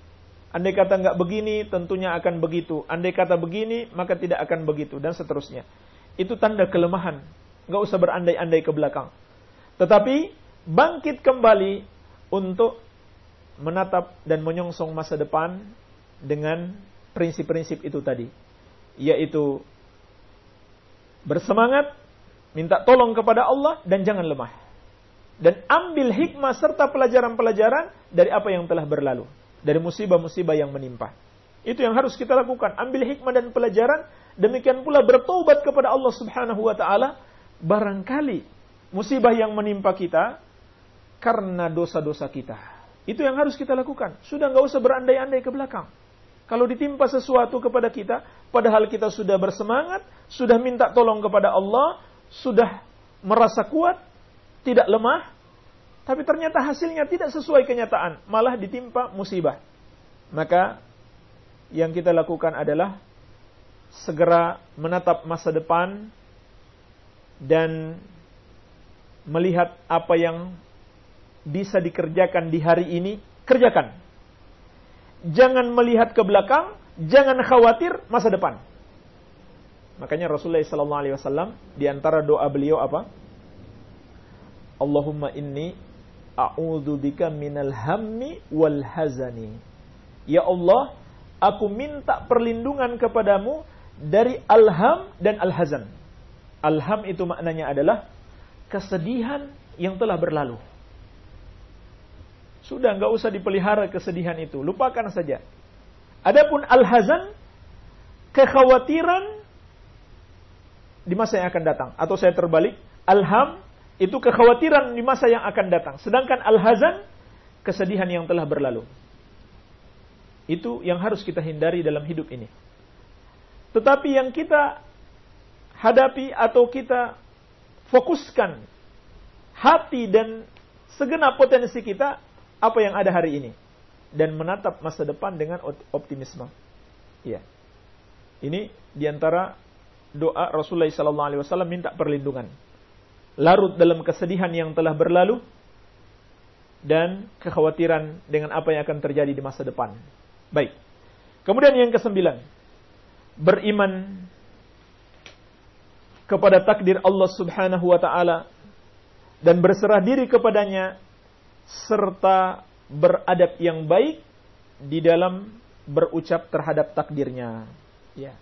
Andai kata nggak begini, tentunya akan begitu. Andai kata begini, maka tidak akan begitu, dan seterusnya. Itu tanda kelemahan. Nggak usah berandai-andai ke belakang. Tetapi bangkit kembali untuk menatap dan menyongsong masa depan dengan prinsip-prinsip itu tadi. Yaitu bersemangat, minta tolong kepada Allah, dan jangan lemah dan ambil hikmah serta pelajaran-pelajaran dari apa yang telah berlalu, dari musibah-musibah yang menimpa. Itu yang harus kita lakukan, ambil hikmah dan pelajaran, demikian pula bertobat kepada Allah Subhanahu wa taala barangkali musibah yang menimpa kita karena dosa-dosa kita. Itu yang harus kita lakukan. Sudah nggak usah berandai-andai ke belakang. Kalau ditimpa sesuatu kepada kita, padahal kita sudah bersemangat, sudah minta tolong kepada Allah, sudah merasa kuat, tidak lemah, tapi ternyata hasilnya tidak sesuai kenyataan, malah ditimpa musibah. Maka yang kita lakukan adalah segera menatap masa depan dan melihat apa yang bisa dikerjakan di hari ini, kerjakan. Jangan melihat ke belakang, jangan khawatir masa depan. Makanya Rasulullah SAW di antara doa beliau apa? Allahumma inni a'udzu bika minal hammi wal hazani. Ya Allah, aku minta perlindungan kepadamu dari alham dan alhazan. Alham itu maknanya adalah kesedihan yang telah berlalu. Sudah nggak usah dipelihara kesedihan itu, lupakan saja. Adapun alhazan kekhawatiran di masa yang akan datang atau saya terbalik, alham itu kekhawatiran di masa yang akan datang. Sedangkan al-hazan, kesedihan yang telah berlalu. Itu yang harus kita hindari dalam hidup ini. Tetapi yang kita hadapi atau kita fokuskan hati dan segenap potensi kita apa yang ada hari ini dan menatap masa depan dengan optimisme. Ya. Ini di antara doa Rasulullah SAW minta perlindungan larut dalam kesedihan yang telah berlalu dan kekhawatiran dengan apa yang akan terjadi di masa depan. Baik. Kemudian yang kesembilan, beriman kepada takdir Allah Subhanahu wa taala dan berserah diri kepadanya serta beradab yang baik di dalam berucap terhadap takdirnya. Ya.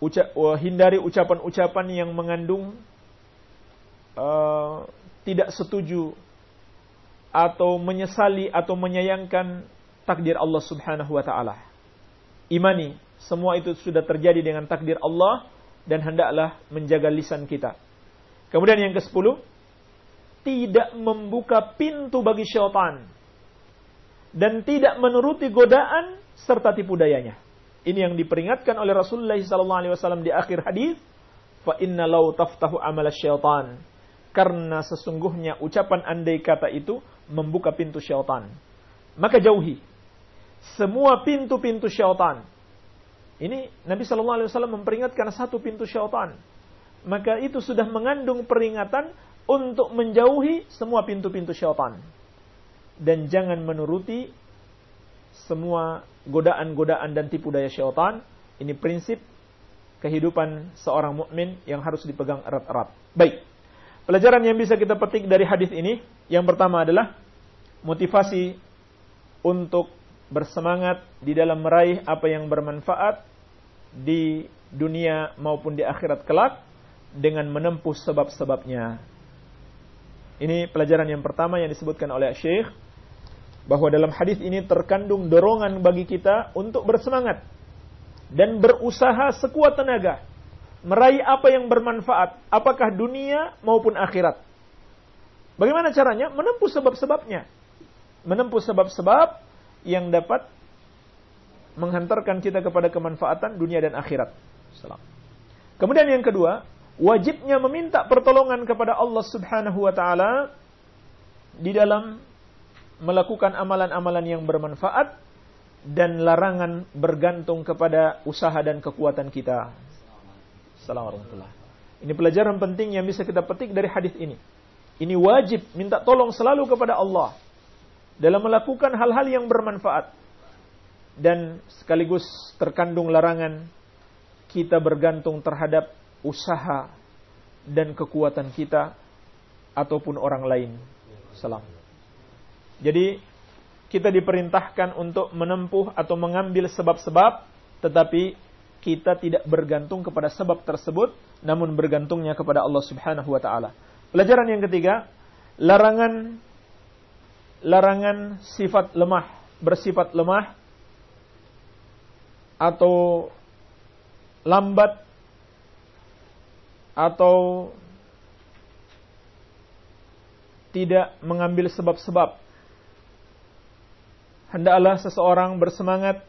uca hindari ucapan-ucapan yang mengandung uh, tidak setuju atau menyesali atau menyayangkan takdir Allah Subhanahu wa taala. Imani semua itu sudah terjadi dengan takdir Allah dan hendaklah menjaga lisan kita. Kemudian yang ke-10, tidak membuka pintu bagi syaitan dan tidak menuruti godaan serta tipu dayanya. Ini yang diperingatkan oleh Rasulullah SAW di akhir hadis, fa inna lau taftahu amal syaitan. Karena sesungguhnya ucapan andai kata itu membuka pintu syaitan. Maka jauhi semua pintu-pintu syaitan. Ini Nabi Shallallahu Alaihi Wasallam memperingatkan satu pintu syaitan. Maka itu sudah mengandung peringatan untuk menjauhi semua pintu-pintu syaitan dan jangan menuruti semua godaan-godaan dan tipu daya syaitan. Ini prinsip kehidupan seorang mukmin yang harus dipegang erat-erat. Baik. Pelajaran yang bisa kita petik dari hadis ini yang pertama adalah motivasi untuk bersemangat di dalam meraih apa yang bermanfaat di dunia maupun di akhirat kelak dengan menempuh sebab-sebabnya. Ini pelajaran yang pertama yang disebutkan oleh Syekh bahwa dalam hadis ini terkandung dorongan bagi kita untuk bersemangat dan berusaha sekuat tenaga meraih apa yang bermanfaat, apakah dunia maupun akhirat. Bagaimana caranya? Menempuh sebab-sebabnya. Menempuh sebab-sebab yang dapat menghantarkan kita kepada kemanfaatan dunia dan akhirat. Salam. Kemudian yang kedua, wajibnya meminta pertolongan kepada Allah Subhanahu wa taala di dalam melakukan amalan-amalan yang bermanfaat dan larangan bergantung kepada usaha dan kekuatan kita. Assalamualaikum Ini pelajaran penting yang bisa kita petik dari hadis ini. Ini wajib minta tolong selalu kepada Allah dalam melakukan hal-hal yang bermanfaat dan sekaligus terkandung larangan kita bergantung terhadap usaha dan kekuatan kita ataupun orang lain. Salam. Jadi kita diperintahkan untuk menempuh atau mengambil sebab-sebab tetapi kita tidak bergantung kepada sebab tersebut namun bergantungnya kepada Allah Subhanahu wa taala. Pelajaran yang ketiga, larangan larangan sifat lemah, bersifat lemah atau lambat atau tidak mengambil sebab-sebab. Hendaklah seseorang bersemangat,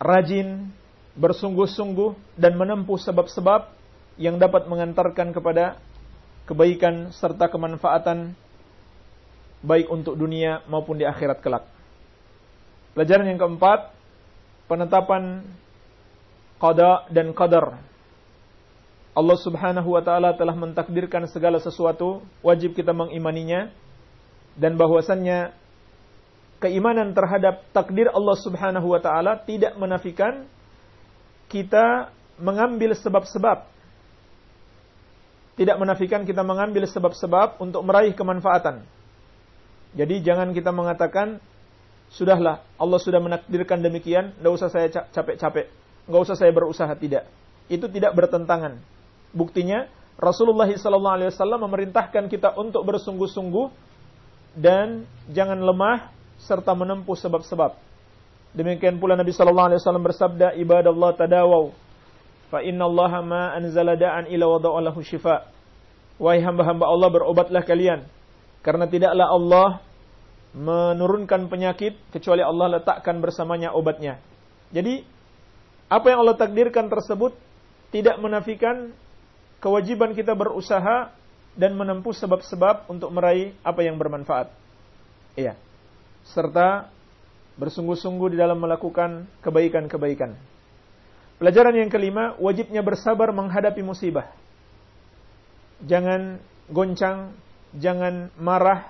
rajin, bersungguh-sungguh, dan menempuh sebab-sebab yang dapat mengantarkan kepada kebaikan serta kemanfaatan baik untuk dunia maupun di akhirat kelak. Pelajaran yang keempat, penetapan qada dan qadar. Allah Subhanahu wa taala telah mentakdirkan segala sesuatu, wajib kita mengimaninya dan bahwasannya keimanan terhadap takdir Allah Subhanahu wa taala tidak menafikan kita mengambil sebab-sebab. Tidak menafikan kita mengambil sebab-sebab untuk meraih kemanfaatan. Jadi jangan kita mengatakan sudahlah Allah sudah menakdirkan demikian, tidak usah saya capek-capek nggak usah saya berusaha tidak. Itu tidak bertentangan. Buktinya Rasulullah SAW memerintahkan kita untuk bersungguh-sungguh dan jangan lemah serta menempuh sebab-sebab. Demikian pula Nabi Sallallahu Alaihi Wasallam bersabda, ibadallah tadawau, fa inna Allah ma anzala da'an ila wada'alahu shifa. Wahai hamba-hamba Allah berobatlah kalian, karena tidaklah Allah menurunkan penyakit kecuali Allah letakkan bersamanya obatnya. Jadi apa yang Allah takdirkan tersebut tidak menafikan kewajiban kita berusaha dan menempuh sebab-sebab untuk meraih apa yang bermanfaat. Iya. Serta bersungguh-sungguh di dalam melakukan kebaikan-kebaikan. Pelajaran yang kelima, wajibnya bersabar menghadapi musibah. Jangan goncang, jangan marah,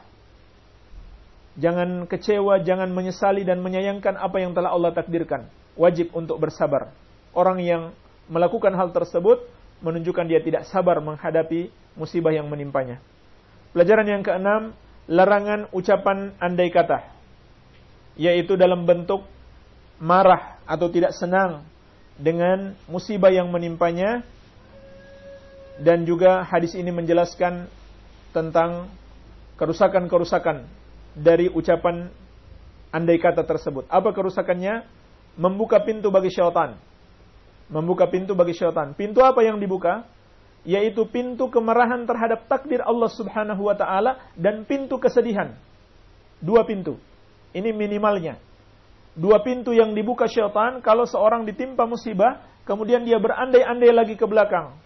jangan kecewa, jangan menyesali dan menyayangkan apa yang telah Allah takdirkan wajib untuk bersabar. Orang yang melakukan hal tersebut menunjukkan dia tidak sabar menghadapi musibah yang menimpanya. Pelajaran yang keenam, larangan ucapan andai kata, yaitu dalam bentuk marah atau tidak senang dengan musibah yang menimpanya dan juga hadis ini menjelaskan tentang kerusakan-kerusakan dari ucapan andai kata tersebut. Apa kerusakannya? Membuka pintu bagi syaitan. Membuka pintu bagi syaitan. Pintu apa yang dibuka? Yaitu pintu kemarahan terhadap takdir Allah Subhanahu wa taala dan pintu kesedihan. Dua pintu. Ini minimalnya. Dua pintu yang dibuka syaitan kalau seorang ditimpa musibah, kemudian dia berandai-andai lagi ke belakang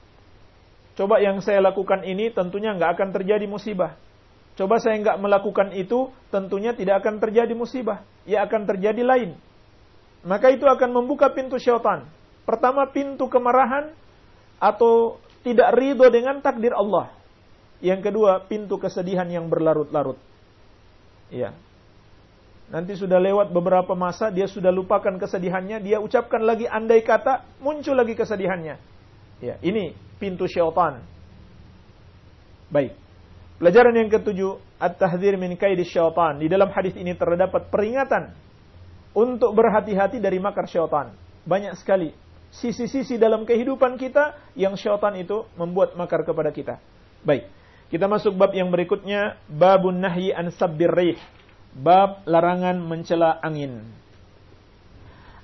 Coba yang saya lakukan ini tentunya nggak akan terjadi musibah. Coba saya nggak melakukan itu, tentunya tidak akan terjadi musibah. Ya akan terjadi lain. Maka itu akan membuka pintu syaitan. Pertama pintu kemarahan atau tidak ridho dengan takdir Allah. Yang kedua pintu kesedihan yang berlarut-larut. Ya. Nanti sudah lewat beberapa masa, dia sudah lupakan kesedihannya, dia ucapkan lagi andai kata, muncul lagi kesedihannya. Ya, ini pintu syaitan. Baik. Pelajaran yang ketujuh, at-tahdzir min kaidi syaitan. Di dalam hadis ini terdapat peringatan untuk berhati-hati dari makar syaitan. Banyak sekali sisi-sisi dalam kehidupan kita yang syaitan itu membuat makar kepada kita. Baik. Kita masuk bab yang berikutnya, babun nahyi an sabbir rih. Bab larangan mencela angin.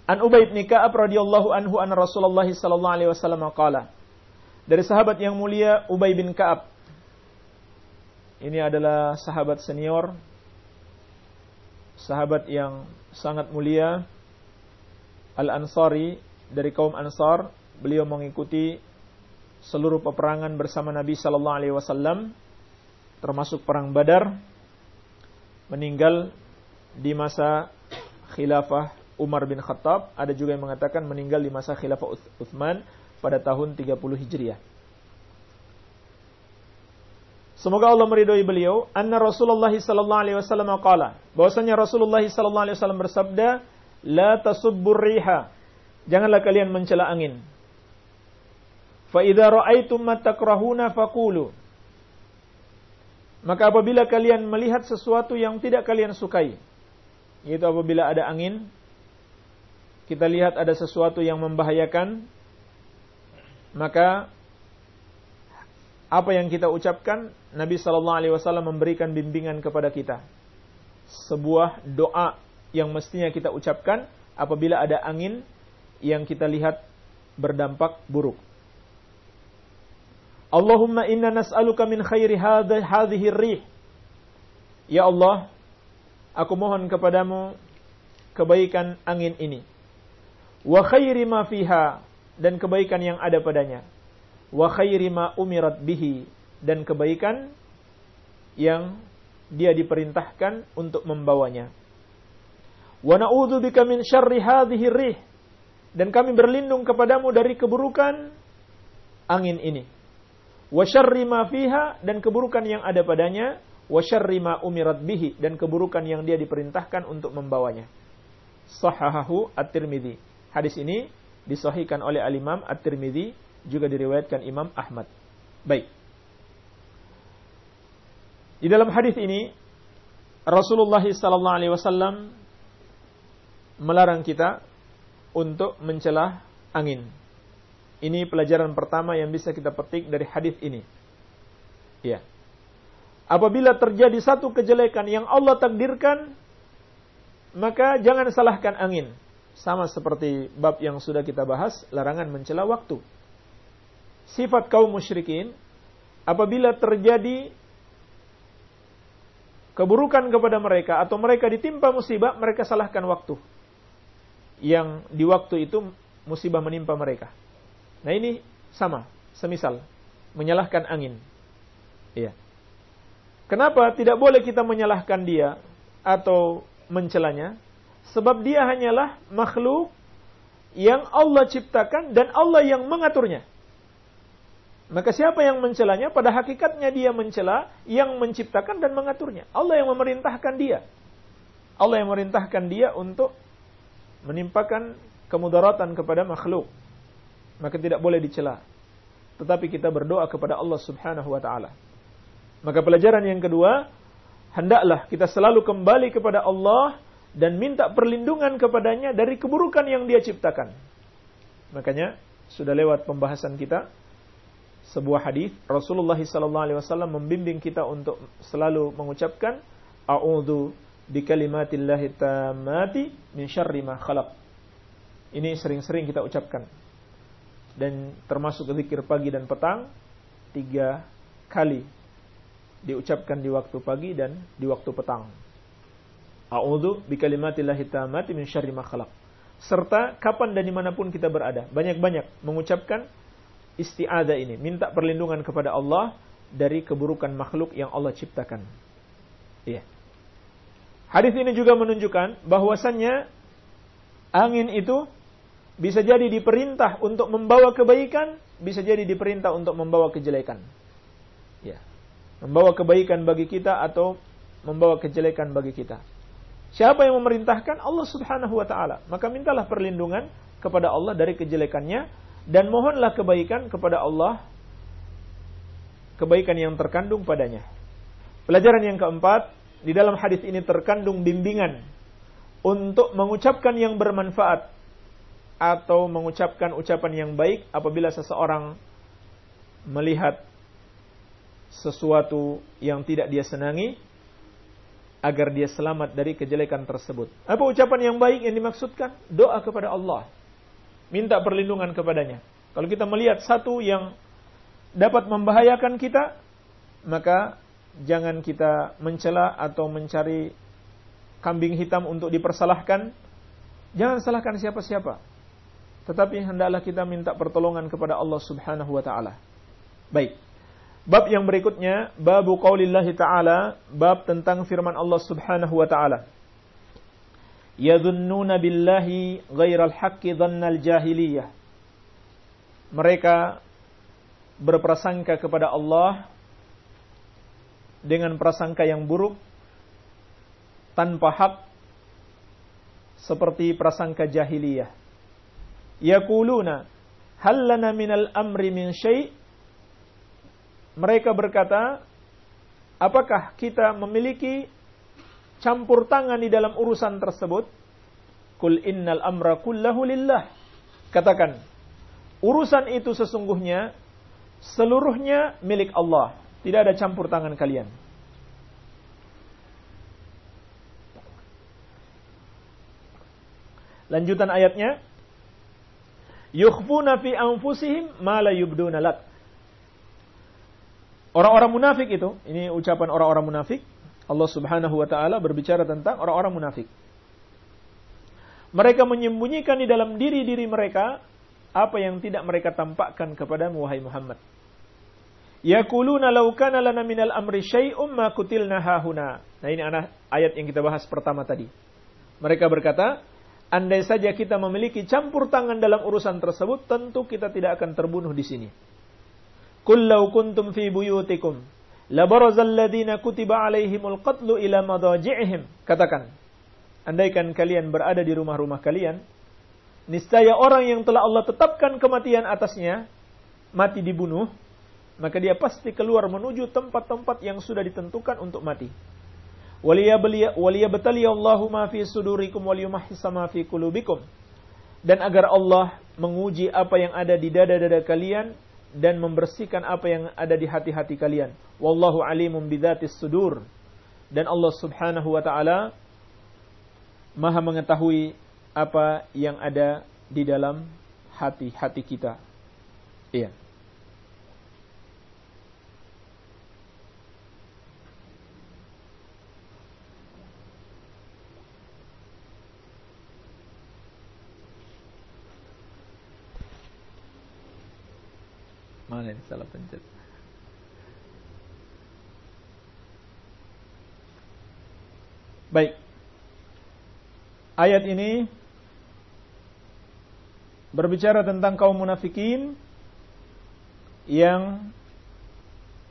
An Ubay bin Ka'ab radhiyallahu anhu an Rasulullah sallallahu alaihi wasallam qala dari sahabat yang mulia Ubay bin Ka'ab. Ini adalah sahabat senior, sahabat yang sangat mulia, Al-Ansari dari kaum Ansar. Beliau mengikuti seluruh peperangan bersama Nabi Sallallahu Alaihi Wasallam, termasuk perang Badar, meninggal di masa khilafah Umar bin Khattab. Ada juga yang mengatakan meninggal di masa khilafah Uthman pada tahun 30 Hijriah. Semoga Allah meridhoi beliau, anna Rasulullah sallallahu alaihi wasallam qala, bahwasanya Rasulullah sallallahu alaihi wasallam bersabda, la tasubbur riha. Janganlah kalian mencela angin. Fa idza ra'aitum ma takrahuna faqulu. Maka apabila kalian melihat sesuatu yang tidak kalian sukai, yaitu apabila ada angin, kita lihat ada sesuatu yang membahayakan, maka apa yang kita ucapkan Nabi Shallallahu Alaihi Wasallam memberikan bimbingan kepada kita sebuah doa yang mestinya kita ucapkan apabila ada angin yang kita lihat berdampak buruk. Allahumma inna nas'aluka min khairi hadhihi rih. Ya Allah, aku mohon kepadamu kebaikan angin ini. Wa khairi ma fiha dan kebaikan yang ada padanya. Wa khairi ma umirat bihi dan kebaikan yang dia diperintahkan untuk membawanya. Wa na'udzu bika min syarri hadhihi rih dan kami berlindung kepadamu dari keburukan angin ini. Wa syarri ma fiha dan keburukan yang ada padanya, wa syarri ma umirat bihi dan keburukan yang dia diperintahkan untuk membawanya. Sahahahu At-Tirmidzi. Hadis ini disahihkan oleh al-Imam At-Tirmidzi juga diriwayatkan Imam Ahmad. Baik. Di dalam hadis ini Rasulullah sallallahu alaihi wasallam melarang kita untuk mencela angin. Ini pelajaran pertama yang bisa kita petik dari hadis ini. Ya. Apabila terjadi satu kejelekan yang Allah takdirkan, maka jangan salahkan angin. Sama seperti bab yang sudah kita bahas, larangan mencela waktu. Sifat kaum musyrikin, apabila terjadi keburukan kepada mereka atau mereka ditimpa musibah, mereka salahkan waktu. Yang di waktu itu musibah menimpa mereka. Nah ini sama, semisal menyalahkan angin. Iya. Kenapa tidak boleh kita menyalahkan dia atau mencelanya? Sebab dia hanyalah makhluk yang Allah ciptakan dan Allah yang mengaturnya. Maka siapa yang mencelanya? Pada hakikatnya dia mencela yang menciptakan dan mengaturnya. Allah yang memerintahkan dia. Allah yang memerintahkan dia untuk menimpakan kemudaratan kepada makhluk. Maka tidak boleh dicela. Tetapi kita berdoa kepada Allah subhanahu wa ta'ala. Maka pelajaran yang kedua, hendaklah kita selalu kembali kepada Allah dan minta perlindungan kepadanya dari keburukan yang dia ciptakan. Makanya sudah lewat pembahasan kita sebuah hadis Rasulullah SAW membimbing kita untuk selalu mengucapkan a'udzu bikalimatillahi tammati min syarri ma khalaq. Ini sering-sering kita ucapkan. Dan termasuk zikir pagi dan petang tiga kali diucapkan di waktu pagi dan di waktu petang. A'udzu bikalimatillahi tammati min syarri ma khalaq. Serta kapan dan di mana pun kita berada, banyak-banyak mengucapkan isti'adzah ini, minta perlindungan kepada Allah dari keburukan makhluk yang Allah ciptakan. Iya. Hadis ini juga menunjukkan bahwasannya angin itu bisa jadi diperintah untuk membawa kebaikan, bisa jadi diperintah untuk membawa kejelekan. Ya. Membawa kebaikan bagi kita atau membawa kejelekan bagi kita. Siapa yang memerintahkan? Allah Subhanahu wa taala. Maka mintalah perlindungan kepada Allah dari kejelekannya dan mohonlah kebaikan kepada Allah kebaikan yang terkandung padanya. Pelajaran yang keempat, di dalam hadis ini terkandung bimbingan untuk mengucapkan yang bermanfaat atau mengucapkan ucapan yang baik apabila seseorang melihat sesuatu yang tidak dia senangi agar dia selamat dari kejelekan tersebut. Apa ucapan yang baik yang dimaksudkan? Doa kepada Allah. Minta perlindungan kepadanya. Kalau kita melihat satu yang dapat membahayakan kita, maka jangan kita mencela atau mencari kambing hitam untuk dipersalahkan. Jangan salahkan siapa-siapa. Tetapi hendaklah kita minta pertolongan kepada Allah Subhanahu wa taala. Baik. Bab yang berikutnya, bab qaulillahi ta'ala, bab tentang firman Allah Subhanahu wa ta'ala. Yadhunnuna billahi ghairal haqqi dhannal jahiliyah. Mereka berprasangka kepada Allah dengan prasangka yang buruk tanpa hak seperti prasangka jahiliyah. Yaquluna hal lana minal amri min syai' mereka berkata, apakah kita memiliki campur tangan di dalam urusan tersebut? Kul innal amra kullahu lillah. Katakan, urusan itu sesungguhnya seluruhnya milik Allah. Tidak ada campur tangan kalian. Lanjutan ayatnya, yukhfuna fi anfusihim ma la yubduna lak. Orang-orang munafik itu, ini ucapan orang-orang munafik. Allah Subhanahu wa taala berbicara tentang orang-orang munafik. Mereka menyembunyikan di dalam diri-diri mereka apa yang tidak mereka tampakkan kepada wahai Muhammad. Yaquluna law kana lana minal amri syai'um ma kutilna hahuna. Nah ini ayat yang kita bahas pertama tadi. Mereka berkata, andai saja kita memiliki campur tangan dalam urusan tersebut, tentu kita tidak akan terbunuh di sini. Kullau kuntum fi buyutikum labarazal kutiba alaihimul qatlu ila madaji'ihim. Katakan, andaikan kalian berada di rumah-rumah kalian, niscaya orang yang telah Allah tetapkan kematian atasnya mati dibunuh, maka dia pasti keluar menuju tempat-tempat yang sudah ditentukan untuk mati. Waliyabtaliyallahu ma fi sudurikum waliyumahhisa ma fi qulubikum. Dan agar Allah menguji apa yang ada di dada-dada kalian dan membersihkan apa yang ada di hati-hati kalian. Wallahu alimun bidzatis sudur. Dan Allah Subhanahu wa taala Maha mengetahui apa yang ada di dalam hati-hati kita. Iya. Mana ini salah pencet. Baik. Ayat ini berbicara tentang kaum munafikin yang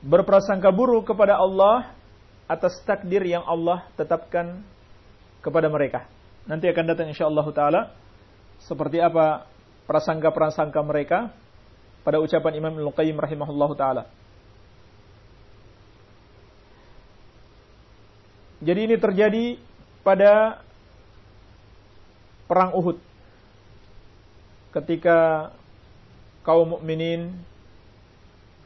berprasangka buruk kepada Allah atas takdir yang Allah tetapkan kepada mereka. Nanti akan datang insyaallah taala seperti apa prasangka-prasangka mereka pada ucapan Imam Al-Qayyim rahimahullah taala. Jadi ini terjadi pada perang Uhud. Ketika kaum mukminin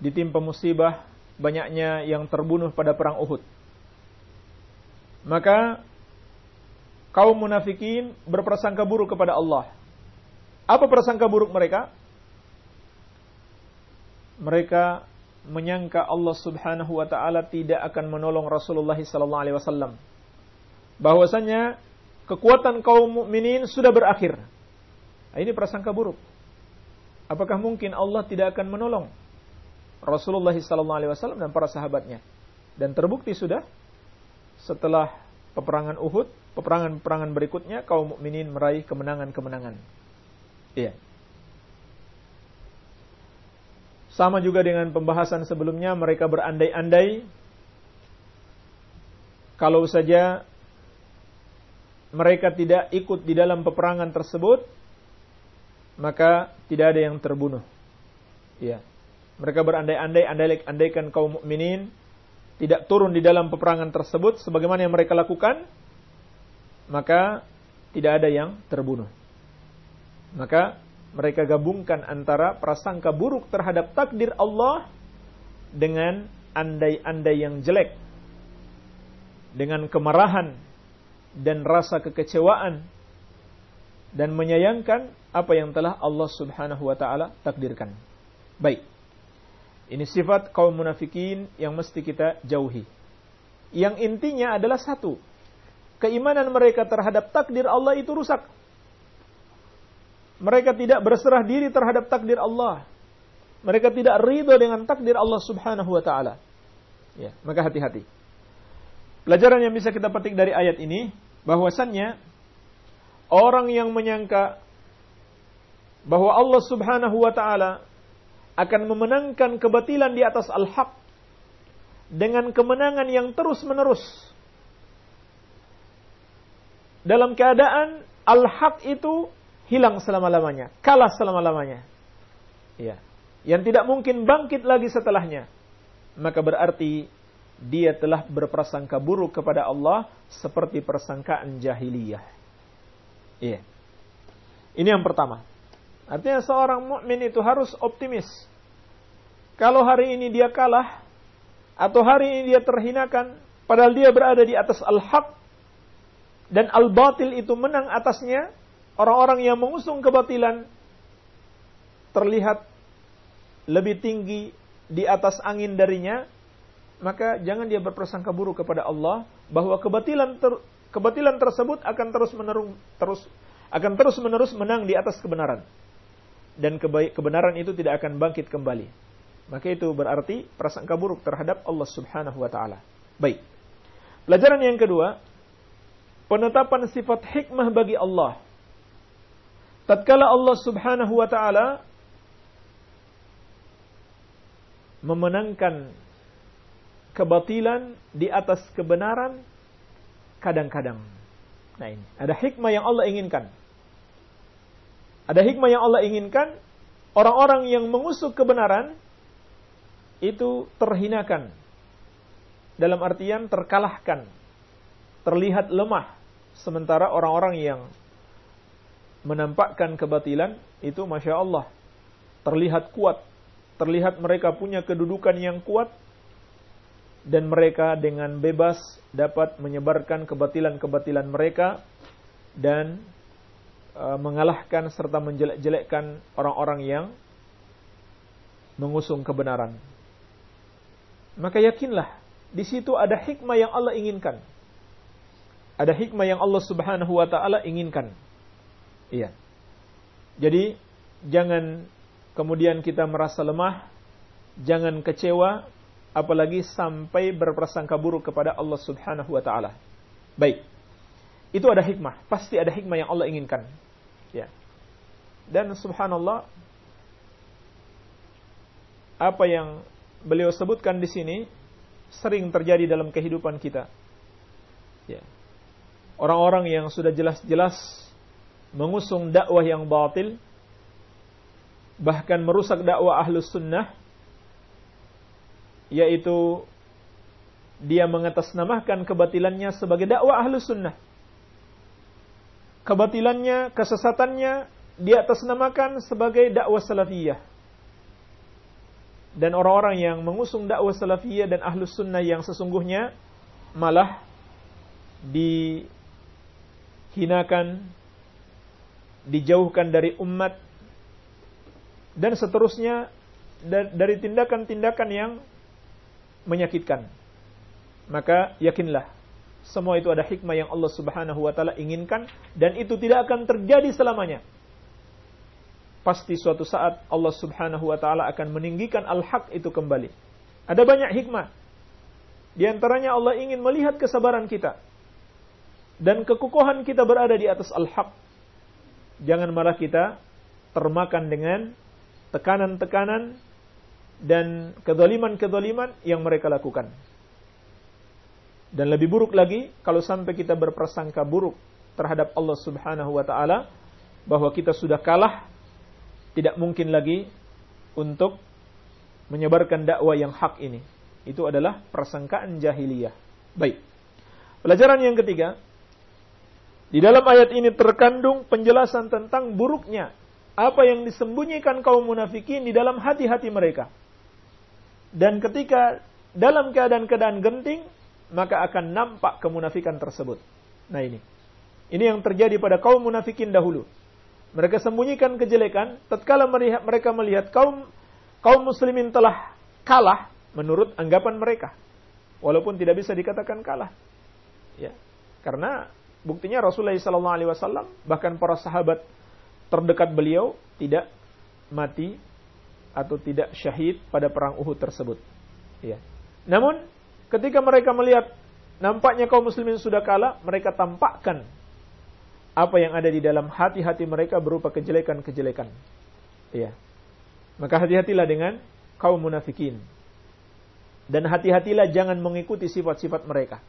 ditimpa musibah, banyaknya yang terbunuh pada perang Uhud. Maka kaum munafikin berprasangka buruk kepada Allah. Apa prasangka buruk mereka? Mereka menyangka Allah Subhanahu wa taala tidak akan menolong Rasulullah sallallahu alaihi wasallam. Bahwasanya kekuatan kaum mukminin sudah berakhir. Nah, ini prasangka buruk. Apakah mungkin Allah tidak akan menolong Rasulullah sallallahu alaihi wasallam dan para sahabatnya? Dan terbukti sudah setelah peperangan Uhud, peperangan-peperangan berikutnya kaum mukminin meraih kemenangan-kemenangan. Iya. Sama juga dengan pembahasan sebelumnya mereka berandai-andai kalau saja mereka tidak ikut di dalam peperangan tersebut maka tidak ada yang terbunuh. Ya. Mereka berandai-andai andai-andaikan kaum mukminin tidak turun di dalam peperangan tersebut sebagaimana yang mereka lakukan maka tidak ada yang terbunuh. Maka mereka gabungkan antara prasangka buruk terhadap takdir Allah dengan andai-andai yang jelek. Dengan kemarahan dan rasa kekecewaan dan menyayangkan apa yang telah Allah Subhanahu wa taala takdirkan. Baik. Ini sifat kaum munafikin yang mesti kita jauhi. Yang intinya adalah satu. Keimanan mereka terhadap takdir Allah itu rusak. Mereka tidak berserah diri terhadap takdir Allah. Mereka tidak ridho dengan takdir Allah Subhanahu wa taala. Ya, maka hati-hati. Pelajaran yang bisa kita petik dari ayat ini bahwasannya orang yang menyangka bahwa Allah Subhanahu wa taala akan memenangkan kebatilan di atas al-haq dengan kemenangan yang terus-menerus. Dalam keadaan al-haq itu hilang selama-lamanya, kalah selama-lamanya. Ya. Yang tidak mungkin bangkit lagi setelahnya. Maka berarti dia telah berprasangka buruk kepada Allah seperti persangkaan jahiliyah. Iya. Ini yang pertama. Artinya seorang mukmin itu harus optimis. Kalau hari ini dia kalah atau hari ini dia terhinakan padahal dia berada di atas al-haq dan al-batil itu menang atasnya, orang-orang yang mengusung kebatilan terlihat lebih tinggi di atas angin darinya, maka jangan dia berprasangka buruk kepada Allah bahwa kebatilan ter, kebatilan tersebut akan terus menerus terus akan terus menerus menang di atas kebenaran dan kebenaran itu tidak akan bangkit kembali. Maka itu berarti prasangka buruk terhadap Allah Subhanahu wa taala. Baik. Pelajaran yang kedua, penetapan sifat hikmah bagi Allah tatkala Allah Subhanahu wa taala memenangkan kebatilan di atas kebenaran kadang-kadang. Nah ini, ada hikmah yang Allah inginkan. Ada hikmah yang Allah inginkan orang-orang yang mengusuk kebenaran itu terhinakan. Dalam artian terkalahkan, terlihat lemah. Sementara orang-orang yang menampakkan kebatilan itu masya Allah terlihat kuat, terlihat mereka punya kedudukan yang kuat dan mereka dengan bebas dapat menyebarkan kebatilan-kebatilan mereka dan uh, mengalahkan serta menjelek-jelekkan orang-orang yang mengusung kebenaran. Maka yakinlah di situ ada hikmah yang Allah inginkan. Ada hikmah yang Allah Subhanahu wa taala inginkan. Iya. Jadi jangan kemudian kita merasa lemah, jangan kecewa, apalagi sampai berprasangka buruk kepada Allah Subhanahu wa taala. Baik. Itu ada hikmah, pasti ada hikmah yang Allah inginkan. Ya. Dan subhanallah apa yang beliau sebutkan di sini sering terjadi dalam kehidupan kita. Ya. Orang-orang yang sudah jelas-jelas mengusung dakwah yang batil, bahkan merusak dakwah ahlus sunnah, yaitu dia mengatasnamakan kebatilannya sebagai dakwah ahlus sunnah. kebatilannya, kesesatannya dia atas namakan sebagai dakwah salafiyah. Dan orang-orang yang mengusung dakwah salafiyah dan ahlus sunnah yang sesungguhnya malah dihinakan, dijauhkan dari umat, dan seterusnya dari tindakan-tindakan yang menyakitkan. Maka yakinlah semua itu ada hikmah yang Allah Subhanahu wa taala inginkan dan itu tidak akan terjadi selamanya. Pasti suatu saat Allah Subhanahu wa taala akan meninggikan al-haq itu kembali. Ada banyak hikmah. Di antaranya Allah ingin melihat kesabaran kita dan kekukuhan kita berada di atas al-haq. Jangan malah kita termakan dengan tekanan-tekanan dan kezaliman-kezaliman yang mereka lakukan. Dan lebih buruk lagi kalau sampai kita berprasangka buruk terhadap Allah Subhanahu wa taala bahwa kita sudah kalah tidak mungkin lagi untuk menyebarkan dakwah yang hak ini. Itu adalah prasangkaan jahiliyah. Baik. Pelajaran yang ketiga, di dalam ayat ini terkandung penjelasan tentang buruknya apa yang disembunyikan kaum munafikin di dalam hati-hati mereka. Dan ketika dalam keadaan-keadaan genting, maka akan nampak kemunafikan tersebut. Nah ini. Ini yang terjadi pada kaum munafikin dahulu. Mereka sembunyikan kejelekan, tatkala mereka melihat kaum kaum muslimin telah kalah menurut anggapan mereka. Walaupun tidak bisa dikatakan kalah. Ya. Karena buktinya Rasulullah SAW bahkan para sahabat terdekat beliau tidak mati atau tidak syahid pada perang Uhud tersebut. Ya. Namun ketika mereka melihat nampaknya kaum muslimin sudah kalah, mereka tampakkan apa yang ada di dalam hati-hati mereka berupa kejelekan-kejelekan. Ya. Maka hati-hatilah dengan kaum munafikin. Dan hati-hatilah jangan mengikuti sifat-sifat mereka.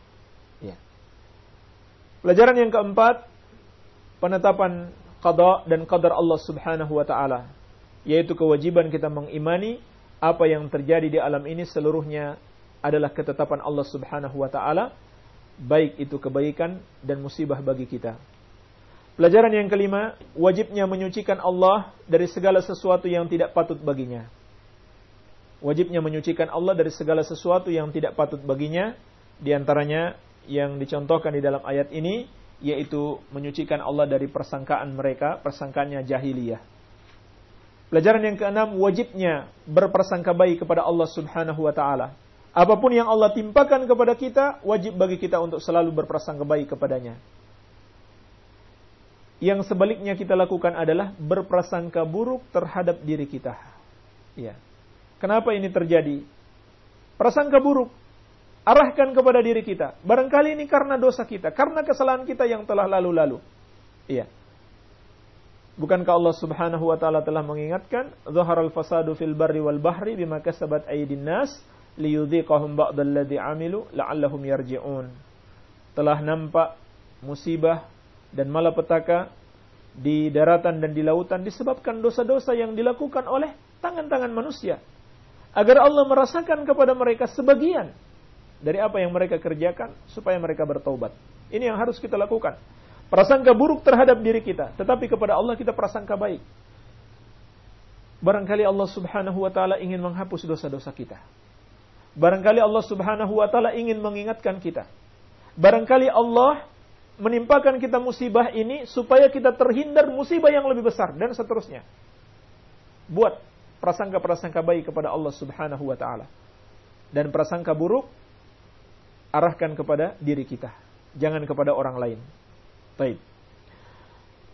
Pelajaran yang keempat, penetapan qada dan qadar Allah Subhanahu wa taala yaitu kewajiban kita mengimani apa yang terjadi di alam ini seluruhnya adalah ketetapan Allah Subhanahu wa taala baik itu kebaikan dan musibah bagi kita. Pelajaran yang kelima, wajibnya menyucikan Allah dari segala sesuatu yang tidak patut baginya. Wajibnya menyucikan Allah dari segala sesuatu yang tidak patut baginya, di antaranya yang dicontohkan di dalam ayat ini yaitu menyucikan Allah dari persangkaan mereka, persangkaannya jahiliyah. Pelajaran yang keenam, wajibnya berpersangka baik kepada Allah Subhanahu wa taala. Apa pun yang Allah timpakan kepada kita, wajib bagi kita untuk selalu berprasangka baik kepadanya. Yang sebaliknya kita lakukan adalah berprasangka buruk terhadap diri kita. Ya. Kenapa ini terjadi? Prasangka buruk arahkan kepada diri kita. Barangkali ini karena dosa kita, karena kesalahan kita yang telah lalu-lalu. Iya. Bukankah Allah Subhanahu wa taala telah mengingatkan, "Zaharal fasadu fil barri wal bahri bima kasabat aydin nas liyudhiqahum ba'dalladzi amilu la'allahum yarji'un." Telah nampak musibah dan malapetaka di daratan dan di lautan disebabkan dosa-dosa yang dilakukan oleh tangan-tangan manusia. Agar Allah merasakan kepada mereka sebagian dari apa yang mereka kerjakan supaya mereka bertaubat. Ini yang harus kita lakukan prasangka buruk terhadap diri kita, tetapi kepada Allah kita prasangka baik. Barangkali Allah Subhanahu wa taala ingin menghapus dosa-dosa kita. Barangkali Allah Subhanahu wa taala ingin mengingatkan kita. Barangkali Allah menimpakan kita musibah ini supaya kita terhindar musibah yang lebih besar dan seterusnya. Buat prasangka-prasangka baik kepada Allah Subhanahu wa taala. Dan prasangka buruk arahkan kepada diri kita, jangan kepada orang lain. Baik.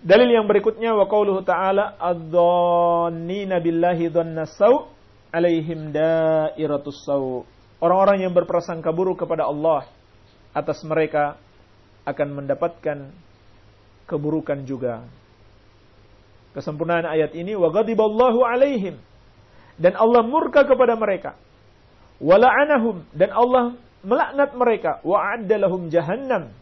Dalil yang berikutnya wa qauluhu ta'ala adzannina billahi dhanna saw alaihim dairatus saw. Orang-orang yang berprasangka buruk kepada Allah atas mereka akan mendapatkan keburukan juga. Kesempurnaan ayat ini wa ghadiballahu alaihim dan Allah murka kepada mereka. Wala'anahum dan Allah melaknat mereka. Wa jahannam.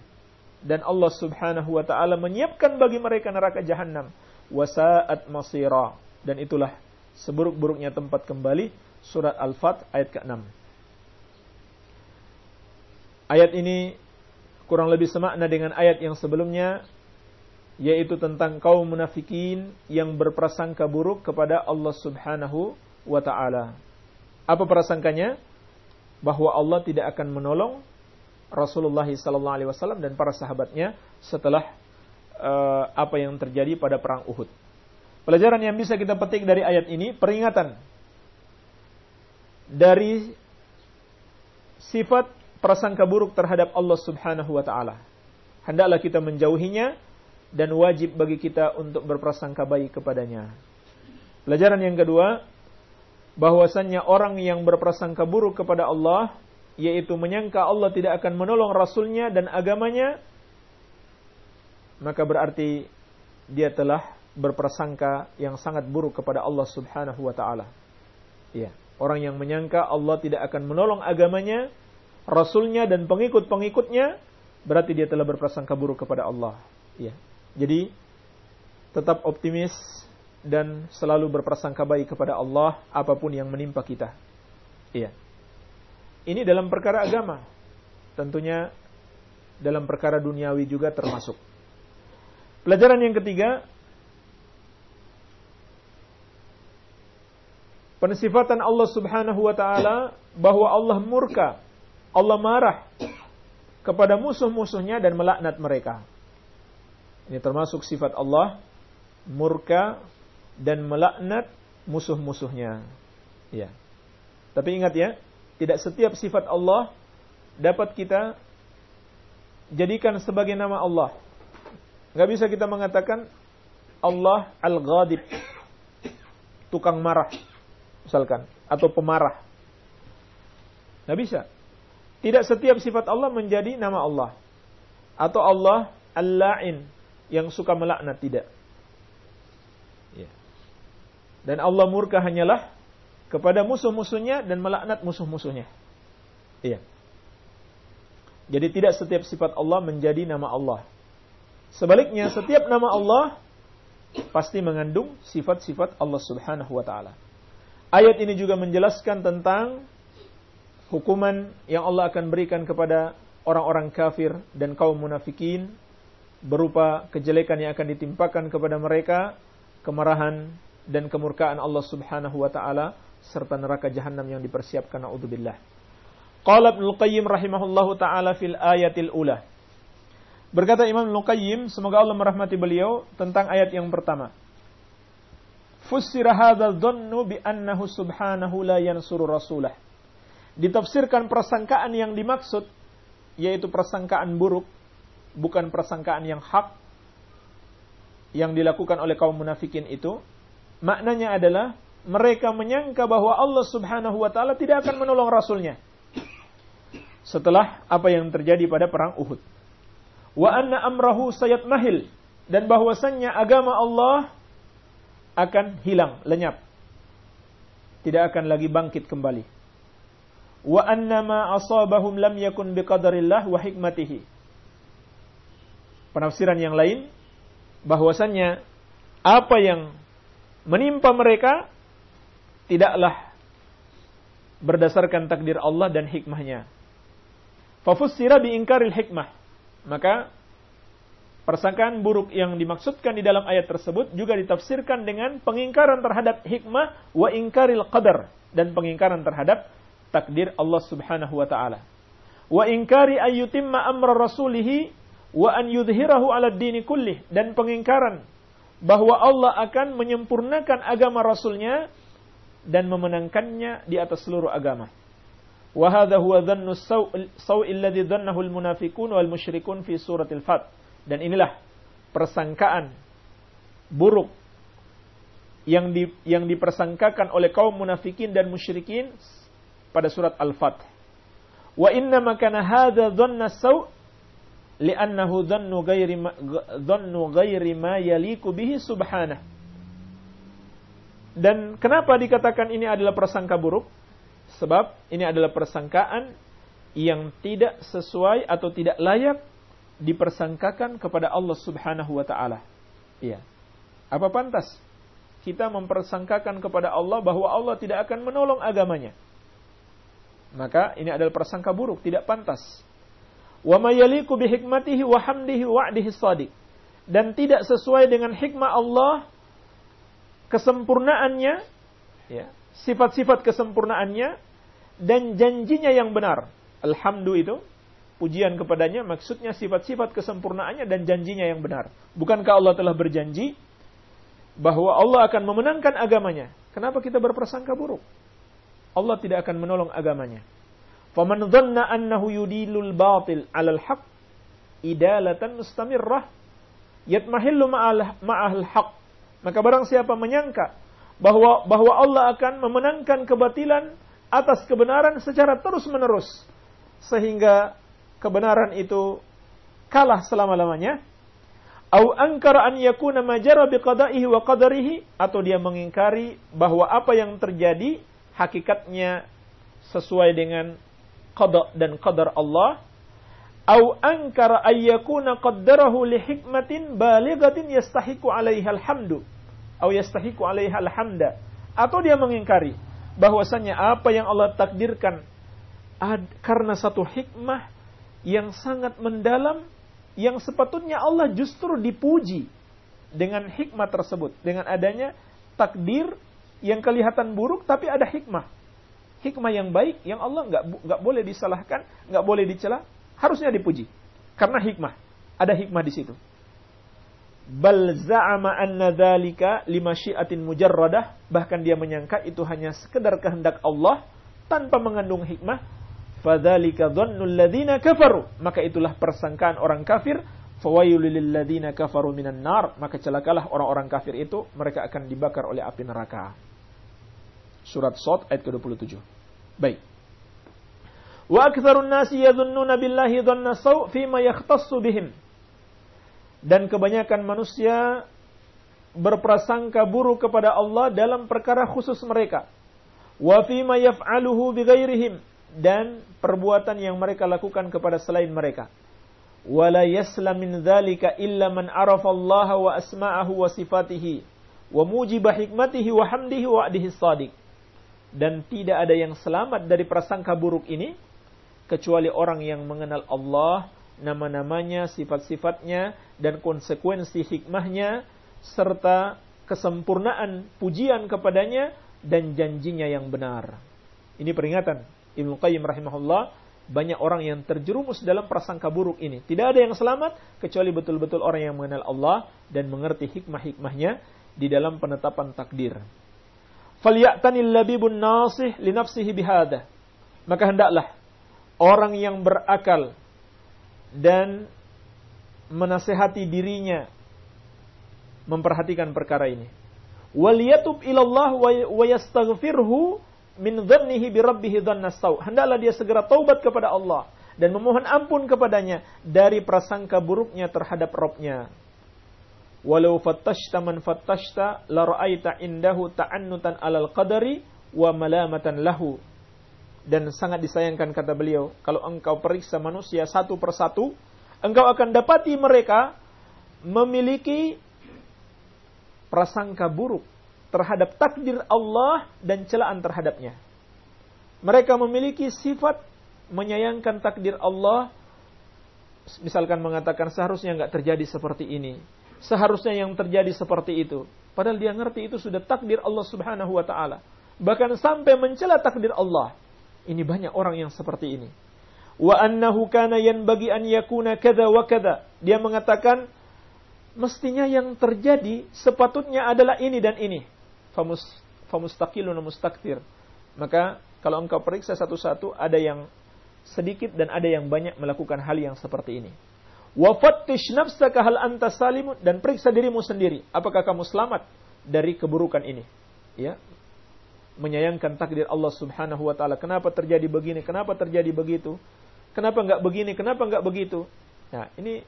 Dan Allah Subhanahu wa taala menyiapkan bagi mereka neraka jahanam wasaat masira. Dan itulah seburuk-buruknya tempat kembali. Surat Al-Fat ayat ke-6 Ayat ini kurang lebih semakna dengan ayat yang sebelumnya yaitu tentang kaum munafikin yang berprasangka buruk kepada Allah Subhanahu wa taala. Apa prasangkanya? Bahwa Allah tidak akan menolong Rasulullah sallallahu alaihi wasallam dan para sahabatnya setelah uh, apa yang terjadi pada perang Uhud. Pelajaran yang bisa kita petik dari ayat ini peringatan dari sifat prasangka buruk terhadap Allah Subhanahu wa taala. Hendaklah kita menjauhinya dan wajib bagi kita untuk berprasangka baik kepadanya. Pelajaran yang kedua, bahwasannya orang yang berprasangka buruk kepada Allah, yaitu menyangka Allah tidak akan menolong Rasulnya dan agamanya, maka berarti dia telah berprasangka yang sangat buruk kepada Allah Subhanahu wa taala. Ya, orang yang menyangka Allah tidak akan menolong agamanya, Rasulnya dan pengikut-pengikutnya, berarti dia telah berprasangka buruk kepada Allah. Ya. Jadi tetap optimis dan selalu berprasangka baik kepada Allah apa pun yang menimpa kita. Iya. Ini dalam perkara agama. Tentunya dalam perkara duniawi juga termasuk. Pelajaran yang ketiga, pensifatan Allah Subhanahu wa taala bahwa Allah murka, Allah marah kepada musuh-musuhnya dan melaknat mereka. Ini termasuk sifat Allah murka dan melaknat musuh-musuhnya. Ya. Tapi ingat ya, tidak setiap sifat Allah dapat kita jadikan sebagai nama Allah. Gak bisa kita mengatakan Allah Al-Ghadib, tukang marah, misalkan, atau pemarah. Gak bisa. Tidak setiap sifat Allah menjadi nama Allah. Atau Allah Al-La'in, yang suka melaknat tidak. Dan Allah murka hanyalah kepada musuh-musuhnya dan melaknat musuh-musuhnya. Iya. Jadi tidak setiap sifat Allah menjadi nama Allah. Sebaliknya setiap nama Allah pasti mengandung sifat-sifat Allah Subhanahu wa taala. Ayat ini juga menjelaskan tentang hukuman yang Allah akan berikan kepada orang-orang kafir dan kaum munafikin berupa kejelekan yang akan ditimpakan kepada mereka, kemarahan dan kemurkaan Allah Subhanahu wa taala serta neraka jahanam yang dipersiapkan naudzubillah. Qala Ibnu Qayyim rahimahullahu taala fil ayatil ula. Berkata Imam Ibnu Qayyim, semoga Allah merahmati beliau tentang ayat yang pertama. Fussira hadzal dhannu bi annahu subhanahu la yansuru rasulah. Ditafsirkan persangkaan yang dimaksud yaitu persangkaan buruk bukan persangkaan yang hak yang dilakukan oleh kaum munafikin itu maknanya adalah mereka menyangka bahwa Allah Subhanahu wa taala tidak akan menolong rasulnya setelah apa yang terjadi pada perang Uhud. Wa anna amrahu mahil dan bahwasannya agama Allah akan hilang, lenyap. Tidak akan lagi bangkit kembali. Wa anna ma asabahum lam yakun biqadarillah wa hikmatihi penafsiran yang lain bahwasannya apa yang menimpa mereka tidaklah berdasarkan takdir Allah dan hikmahnya. Fafussira biingkaril hikmah. Maka persangkaan buruk yang dimaksudkan di dalam ayat tersebut juga ditafsirkan dengan pengingkaran terhadap hikmah wa ingkaril qadar dan pengingkaran terhadap takdir Allah Subhanahu wa taala. Wa ingkari ayyutimma amra rasulihi wa an yudhirahu ala dini kullih dan pengingkaran bahwa Allah akan menyempurnakan agama Rasulnya dan memenangkannya di atas seluruh agama. Wa hadha huwa dhannu sawi alladhi dhannahu al-munafiqun wal musyrikun fi suratil Fat. Dan inilah persangkaan buruk yang di, yang dipersangkakan oleh kaum munafikin dan musyrikin pada surat Al-Fat. Wa inna makana hadha dhanna saw li'annahu dhannu ghairi dhannu ghairi ma yaliku bihi subhanah. Dan kenapa dikatakan ini adalah prasangka buruk? Sebab ini adalah persangkaan yang tidak sesuai atau tidak layak dipersangkakan kepada Allah Subhanahu wa taala. Iya. Apa pantas kita mempersangkakan kepada Allah bahwa Allah tidak akan menolong agamanya? Maka ini adalah prasangka buruk, tidak pantas wa bihikmatihi wa hamdihi dan tidak sesuai dengan hikmah Allah kesempurnaannya ya sifat-sifat kesempurnaannya dan janjinya yang benar. Alhamdulillah itu pujian kepadanya maksudnya sifat-sifat kesempurnaannya dan janjinya yang benar. Bukankah Allah telah berjanji bahwa Allah akan memenangkan agamanya? Kenapa kita berprasangka buruk? Allah tidak akan menolong agamanya faman dhanna annahu yudilul batil 'alal haqq idalatan mustamirrah yatmahillu ma'al haq. Maka barang siapa menyangka bahwa bahwa Allah akan memenangkan kebatilan atas kebenaran secara terus-menerus sehingga kebenaran itu kalah selama-lamanya au angkara an yakuna majara biqada'ihi wa qadarihi atau dia mengingkari bahwa apa yang terjadi hakikatnya sesuai dengan qada dan qadar Allah au ankara ayyakuna qaddarahu li hikmatin balighatin yastahiqu 'alaiha alhamdu au yastahiqu 'alaiha alhamda. Atau dia mengingkari bahwasanya apa yang Allah takdirkan ad, karena satu hikmah yang sangat mendalam yang sepatutnya Allah justru dipuji dengan hikmah tersebut. Dengan adanya takdir yang kelihatan buruk tapi ada hikmah hikmah yang baik yang Allah nggak nggak boleh disalahkan nggak boleh dicela harusnya dipuji karena hikmah. Ada hikmah di situ. Bal za'ama anna dzalika limasyiatin mujarradah, bahkan dia menyangka itu hanya sekedar kehendak Allah tanpa mengandung hikmah. Fadzalika dhannul ladzina kafaru, maka itulah persangkaan orang kafir. Fawailul ladzina kafaru minan nar, maka celakalah orang-orang kafir itu, mereka akan dibakar oleh api neraka. Surat Sot ayat ke-27. Baik. Wa aktsarun nasi yadhunnuna billahi dhanna saw fima yakhtassu bihim. Dan kebanyakan manusia berprasangka buruk kepada Allah dalam perkara khusus mereka. Wa fima yaf'aluhu bighairihim dan perbuatan yang mereka lakukan kepada selain mereka. Wala yaslam min dzalika illa man arafa Allah wa asma'ahu wa sifatihi wa mujiba hikmatihi wa hamdihi wa adihi sadiq. Dan tidak ada yang selamat dari prasangka buruk ini kecuali orang yang mengenal Allah, nama-namanya, sifat-sifatnya, dan konsekuensi hikmahnya, serta kesempurnaan pujian kepadanya dan janjinya yang benar. Ini peringatan Ibnu Qayyim rahimahullah banyak orang yang terjerumus dalam prasangka buruk ini. Tidak ada yang selamat kecuali betul-betul orang yang mengenal Allah dan mengerti hikmah-hikmahnya di dalam penetapan takdir. Falya'tanil labibun nasih li nafsihi bihada. Maka hendaklah orang yang berakal dan menasehati dirinya memperhatikan perkara ini. Waliyatub ilallah wa yastaghfirhu min dhannihi bi rabbih Hendaklah dia segera taubat kepada Allah dan memohon ampun kepadanya dari prasangka buruknya terhadap Robnya. Walau fattashta man fattashta la ra'aita indahu ta'annutan alal qadari wa malamatan lahu. Dan sangat disayangkan kata beliau, kalau engkau periksa manusia satu persatu, engkau akan dapati mereka memiliki prasangka buruk terhadap takdir Allah dan celaan terhadapnya. Mereka memiliki sifat menyayangkan takdir Allah, misalkan mengatakan seharusnya nggak terjadi seperti ini, seharusnya yang terjadi seperti itu. Padahal dia ngerti itu sudah takdir Allah Subhanahu wa taala. Bahkan sampai mencela takdir Allah. Ini banyak orang yang seperti ini. Wa annahu kana yanbaghi an yakuna kadza wa kadza. Dia mengatakan mestinya yang terjadi sepatutnya adalah ini dan ini. Famus famustaqilun mustakthir. Maka kalau engkau periksa satu-satu ada yang sedikit dan ada yang banyak melakukan hal yang seperti ini. Wa fattish nafsaka hal anta salimun dan periksa dirimu sendiri apakah kamu selamat dari keburukan ini. Ya, menyayangkan takdir Allah Subhanahu wa taala. Kenapa terjadi begini? Kenapa terjadi begitu? Kenapa enggak begini? Kenapa enggak begitu? Nah, ini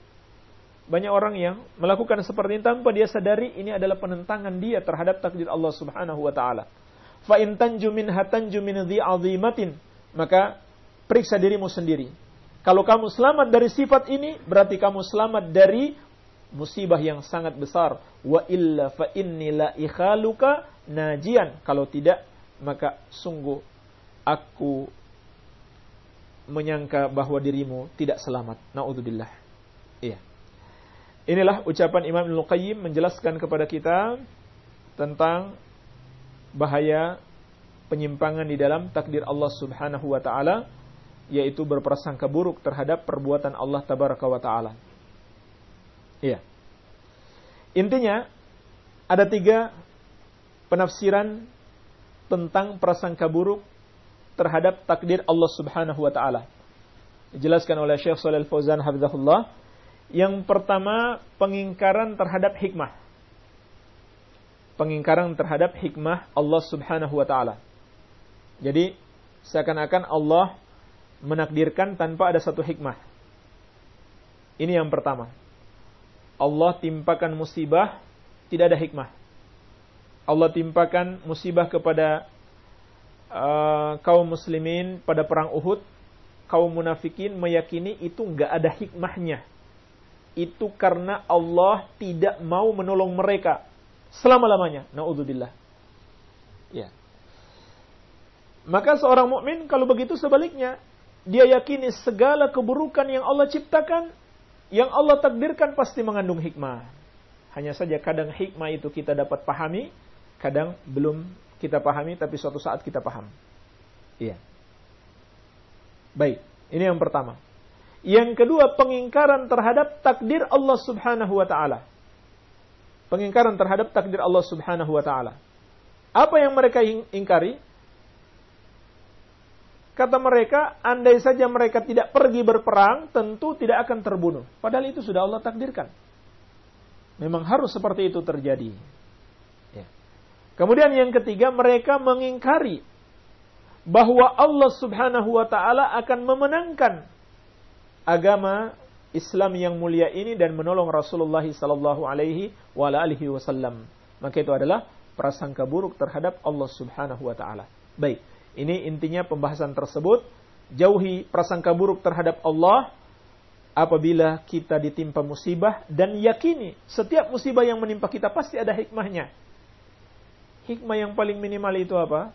banyak orang yang melakukan seperti ini tanpa dia sadari ini adalah penentangan dia terhadap takdir Allah Subhanahu wa taala. Fa in tanju min hatanju min maka periksa dirimu sendiri. Kalau kamu selamat dari sifat ini, berarti kamu selamat dari musibah yang sangat besar. Wa illa fa inni la ikhaluka najian. Kalau tidak, maka sungguh aku menyangka bahwa dirimu tidak selamat. Naudzubillah. Iya. Inilah ucapan Imam Ibnu Qayyim menjelaskan kepada kita tentang bahaya penyimpangan di dalam takdir Allah Subhanahu wa taala yaitu berprasangka buruk terhadap perbuatan Allah tabaraka wa taala. Iya. Intinya ada tiga penafsiran tentang prasangka buruk terhadap takdir Allah Subhanahu wa taala. Dijelaskan oleh Syekh Shalal Fauzan hafizahullah yang pertama, pengingkaran terhadap hikmah. Pengingkaran terhadap hikmah Allah Subhanahu wa taala. Jadi, seakan-akan Allah menakdirkan tanpa ada satu hikmah. Ini yang pertama. Allah timpakan musibah tidak ada hikmah. Allah timpakan musibah kepada uh, kaum muslimin pada perang Uhud, kaum munafikin meyakini itu nggak ada hikmahnya itu karena Allah tidak mau menolong mereka selama-lamanya. Nauzubillah. Ya. Maka seorang mukmin kalau begitu sebaliknya, dia yakini segala keburukan yang Allah ciptakan, yang Allah takdirkan pasti mengandung hikmah. Hanya saja kadang hikmah itu kita dapat pahami, kadang belum kita pahami tapi suatu saat kita paham. Iya. Baik, ini yang pertama. Yang kedua, pengingkaran terhadap takdir Allah Subhanahu wa taala. Pengingkaran terhadap takdir Allah Subhanahu wa taala. Apa yang mereka ingkari? Kata mereka, andai saja mereka tidak pergi berperang, tentu tidak akan terbunuh. Padahal itu sudah Allah takdirkan. Memang harus seperti itu terjadi. Ya. Kemudian yang ketiga, mereka mengingkari bahwa Allah Subhanahu wa taala akan memenangkan agama Islam yang mulia ini dan menolong Rasulullah sallallahu alaihi wasallam. Maka itu adalah prasangka buruk terhadap Allah Subhanahu wa taala. Baik, ini intinya pembahasan tersebut. Jauhi prasangka buruk terhadap Allah apabila kita ditimpa musibah dan yakini setiap musibah yang menimpa kita pasti ada hikmahnya. Hikmah yang paling minimal itu apa?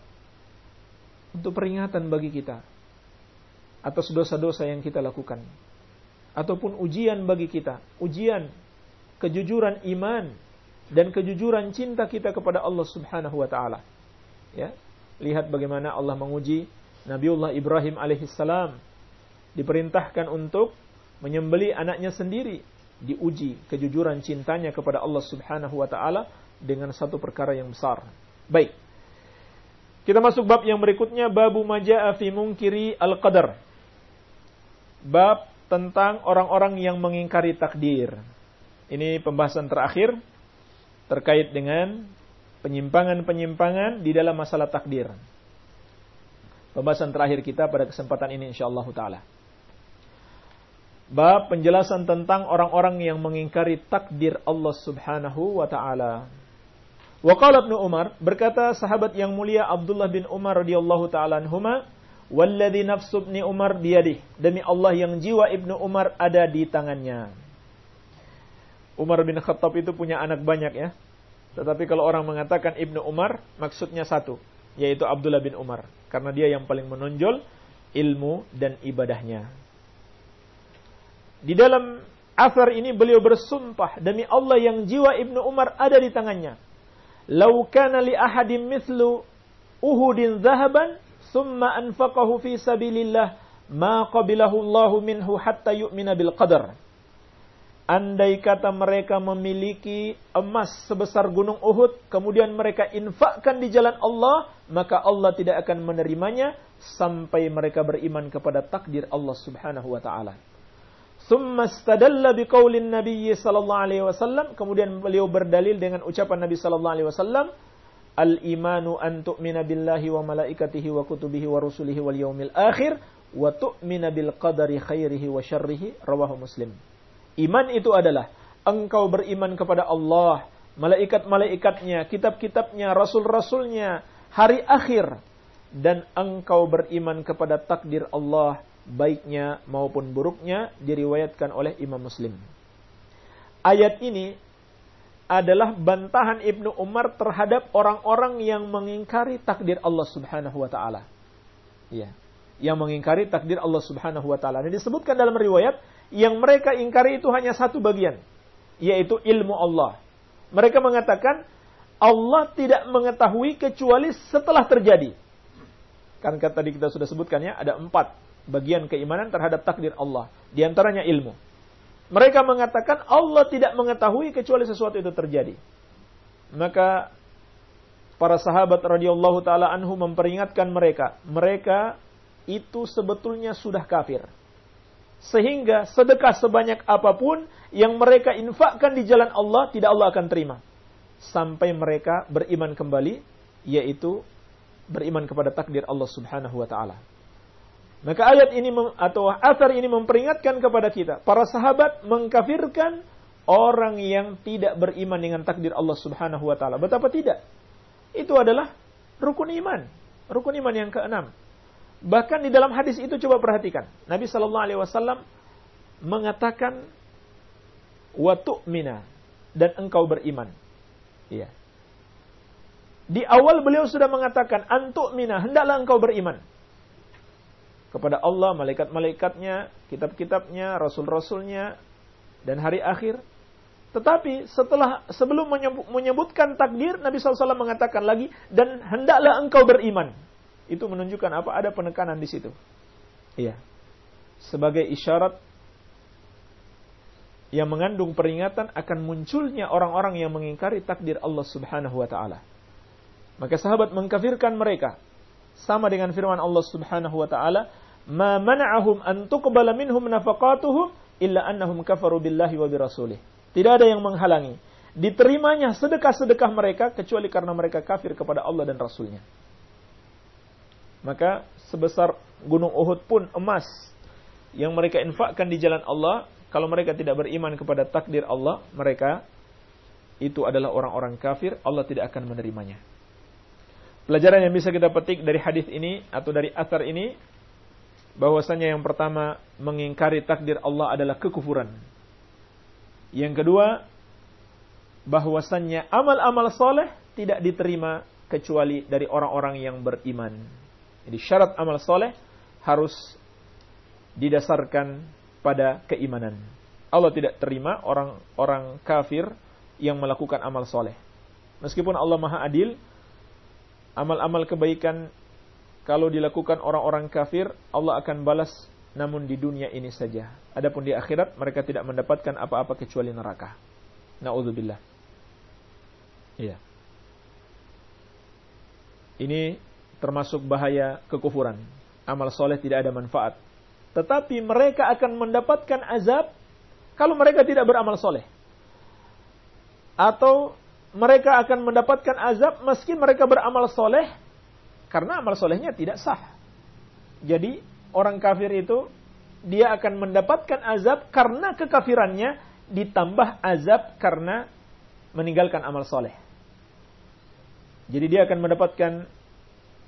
Untuk peringatan bagi kita atas dosa-dosa yang kita lakukan. Ataupun ujian bagi kita. Ujian kejujuran iman dan kejujuran cinta kita kepada Allah Subhanahu wa taala. Ya. Lihat bagaimana Allah menguji Nabiullah Ibrahim alaihissalam diperintahkan untuk menyembeli anaknya sendiri, diuji kejujuran cintanya kepada Allah Subhanahu wa taala dengan satu perkara yang besar. Baik. Kita masuk bab yang berikutnya babu majaa fi munkiri al-qadar bab tentang orang-orang yang mengingkari takdir. Ini pembahasan terakhir terkait dengan penyimpangan-penyimpangan di dalam masalah takdir. Pembahasan terakhir kita pada kesempatan ini insyaallah taala. Bab penjelasan tentang orang-orang yang mengingkari takdir Allah Subhanahu wa taala. Wa qala Umar berkata sahabat yang mulia Abdullah bin Umar radhiyallahu taala anhuma Walladhi nafsu ibni Umar biyadih. Demi Allah yang jiwa Ibnu Umar ada di tangannya. Umar bin Khattab itu punya anak banyak ya. Tetapi kalau orang mengatakan Ibnu Umar, maksudnya satu. Yaitu Abdullah bin Umar. Karena dia yang paling menonjol ilmu dan ibadahnya. Di dalam asar ini beliau bersumpah. Demi Allah yang jiwa Ibnu Umar ada di tangannya. Lau kana li ahadim mithlu uhudin zahaban summa anfaqahu fi sabilillah ma qabilahu Allahu minhu hatta yu'mina bil qadar. Andai kata mereka memiliki emas sebesar gunung Uhud, kemudian mereka infakkan di jalan Allah, maka Allah tidak akan menerimanya sampai mereka beriman kepada takdir Allah Subhanahu wa taala. Summa istadalla biqaulin Nabi sallallahu alaihi wasallam, kemudian beliau berdalil dengan ucapan Nabi sallallahu alaihi wasallam, Al-imanu an tu'mina billahi wa malaikatihi wa kutubihi wa rusulihi wal yaumil akhir wa tu'mina bil qadari khairihi wa syarrihi rawahu Muslim. Iman itu adalah engkau beriman kepada Allah, malaikat-malaikatnya, kitab-kitabnya, rasul-rasulnya, hari akhir dan engkau beriman kepada takdir Allah baiknya maupun buruknya diriwayatkan oleh Imam Muslim. Ayat ini adalah bantahan Ibnu Umar terhadap orang-orang yang mengingkari takdir Allah Subhanahu wa taala. Ya. Yang mengingkari takdir Allah Subhanahu wa taala. Dan disebutkan dalam riwayat yang mereka ingkari itu hanya satu bagian, yaitu ilmu Allah. Mereka mengatakan Allah tidak mengetahui kecuali setelah terjadi. Kan tadi kita sudah sebutkan ya, ada empat bagian keimanan terhadap takdir Allah. Di antaranya ilmu. Mereka mengatakan Allah tidak mengetahui kecuali sesuatu itu terjadi. Maka para sahabat radhiyallahu taala anhu memperingatkan mereka, mereka itu sebetulnya sudah kafir. Sehingga sedekah sebanyak apa pun yang mereka infakkan di jalan Allah tidak Allah akan terima. Sampai mereka beriman kembali yaitu beriman kepada takdir Allah Subhanahu wa taala. Maka ayat ini atau asar ini memperingatkan kepada kita, para sahabat mengkafirkan orang yang tidak beriman dengan takdir Allah Subhanahu wa taala. Betapa tidak? Itu adalah rukun iman. Rukun iman yang keenam. Bahkan di dalam hadis itu coba perhatikan. Nabi Shallallahu alaihi wasallam mengatakan wa tu'mina dan engkau beriman. Iya. Di awal beliau sudah mengatakan antuk mina hendaklah engkau beriman kepada Allah, malaikat-malaikatnya, kitab-kitabnya, rasul-rasulnya, dan hari akhir. Tetapi setelah sebelum menyebutkan takdir, Nabi SAW mengatakan lagi, dan hendaklah engkau beriman. Itu menunjukkan apa? Ada penekanan di situ. Iya. Sebagai isyarat yang mengandung peringatan akan munculnya orang-orang yang mengingkari takdir Allah Subhanahu wa taala. Maka sahabat mengkafirkan mereka sama dengan firman Allah Subhanahu wa taala, "Ma mana'ahum an tuqbala minhum nafaqatuhum illa annahum kafaru billahi wa birasulih." Tidak ada yang menghalangi diterimanya sedekah-sedekah mereka kecuali karena mereka kafir kepada Allah dan Rasulnya. Maka sebesar gunung Uhud pun emas yang mereka infakkan di jalan Allah, kalau mereka tidak beriman kepada takdir Allah, mereka itu adalah orang-orang kafir, Allah tidak akan menerimanya. Pelajaran yang bisa kita petik dari hadis ini atau dari asar ini bahwasanya yang pertama mengingkari takdir Allah adalah kekufuran. Yang kedua bahwasannya amal-amal soleh tidak diterima kecuali dari orang-orang yang beriman. Jadi syarat amal soleh harus didasarkan pada keimanan. Allah tidak terima orang-orang kafir yang melakukan amal soleh. Meskipun Allah maha adil, amal-amal kebaikan kalau dilakukan orang-orang kafir, Allah akan balas namun di dunia ini saja. Adapun di akhirat mereka tidak mendapatkan apa-apa kecuali neraka. Nauzubillah. Iya. Ini termasuk bahaya kekufuran. Amal soleh tidak ada manfaat. Tetapi mereka akan mendapatkan azab kalau mereka tidak beramal soleh. Atau mereka akan mendapatkan azab meski mereka beramal soleh karena amal solehnya tidak sah. Jadi orang kafir itu dia akan mendapatkan azab karena kekafirannya ditambah azab karena meninggalkan amal soleh. Jadi dia akan mendapatkan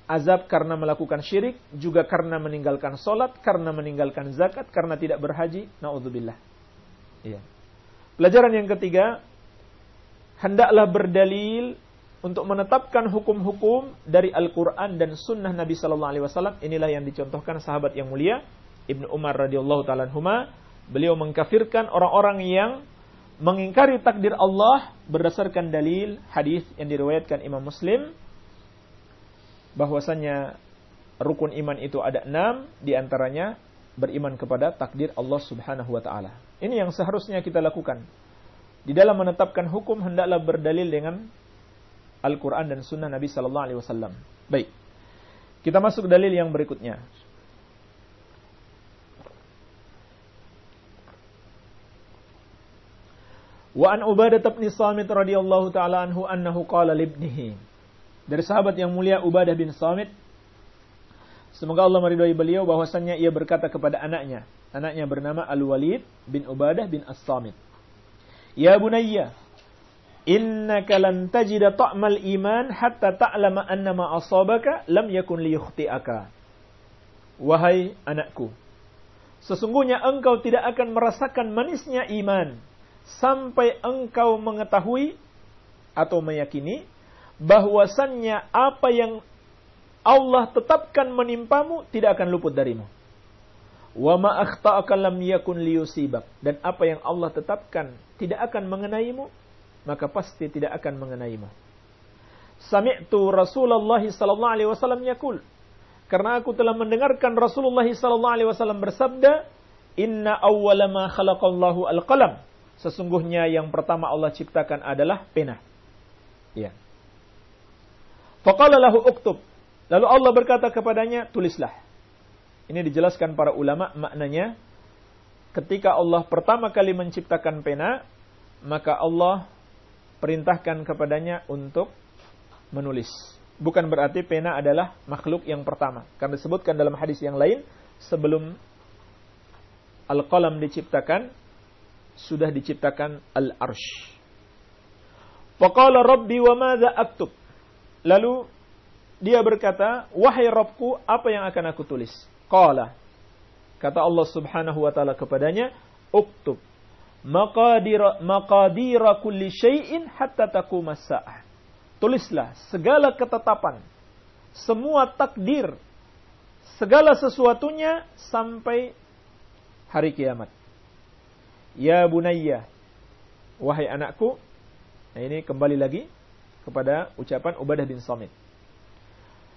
azab karena melakukan syirik, juga karena meninggalkan solat, karena meninggalkan zakat, karena tidak berhaji. Naudzubillah. Iya. Pelajaran yang ketiga, hendaklah berdalil untuk menetapkan hukum-hukum dari Al-Quran dan Sunnah Nabi Sallallahu Alaihi Wasallam. Inilah yang dicontohkan sahabat yang mulia Ibnu Umar radhiyallahu taala Beliau mengkafirkan orang-orang yang mengingkari takdir Allah berdasarkan dalil hadis yang diriwayatkan Imam Muslim bahwasanya rukun iman itu ada enam di antaranya beriman kepada takdir Allah Subhanahu wa taala. Ini yang seharusnya kita lakukan di dalam menetapkan hukum hendaklah berdalil dengan Al-Quran dan Sunnah Nabi Sallallahu Alaihi Wasallam. Baik, kita masuk dalil yang berikutnya. Wa an Ubadah bin Samit radhiyallahu taala anhu annahu qala libnihi. Dari sahabat yang mulia Ubadah bin Samit Semoga Allah meridhai beliau bahwasannya ia berkata kepada anaknya. Anaknya bernama Al-Walid bin Ubadah bin As-Samit. Ya bunayya, innaka lan tajida ta'mal iman hatta ta'lama anna ma asabaka lam yakun liyukhti'aka. Wahai anakku, sesungguhnya engkau tidak akan merasakan manisnya iman sampai engkau mengetahui atau meyakini bahwasannya apa yang Allah tetapkan menimpamu tidak akan luput darimu. Wa ma akhta'aka lam yakun liyusibak. Dan apa yang Allah tetapkan tidak akan mengenaimu, maka pasti tidak akan mengenaimu. Sami'tu Rasulullah sallallahu alaihi wasallam yaqul. Karena aku telah mendengarkan Rasulullah sallallahu alaihi wasallam bersabda, "Inna awwala ma khalaqallahu al-qalam." Sesungguhnya yang pertama Allah ciptakan adalah pena. Ya. Faqala lahu uktub. Lalu Allah berkata kepadanya, tulislah. Ini dijelaskan para ulama maknanya ketika Allah pertama kali menciptakan pena, maka Allah perintahkan kepadanya untuk menulis. Bukan berarti pena adalah makhluk yang pertama. Karena disebutkan dalam hadis yang lain, sebelum al-qalam diciptakan, sudah diciptakan al-arsh. Faqala Rabbi wa madza aktub? Lalu dia berkata, "Wahai Rabbku, apa yang akan aku tulis?" Qala. Kata Allah Subhanahu wa taala kepadanya, "Uktub maqadira maqadira kulli syai'in hatta taqumas sa'ah." Tulislah segala ketetapan, semua takdir, segala sesuatunya sampai hari kiamat. Ya bunayya, wahai anakku. Nah ini kembali lagi kepada ucapan Ubadah bin Samit.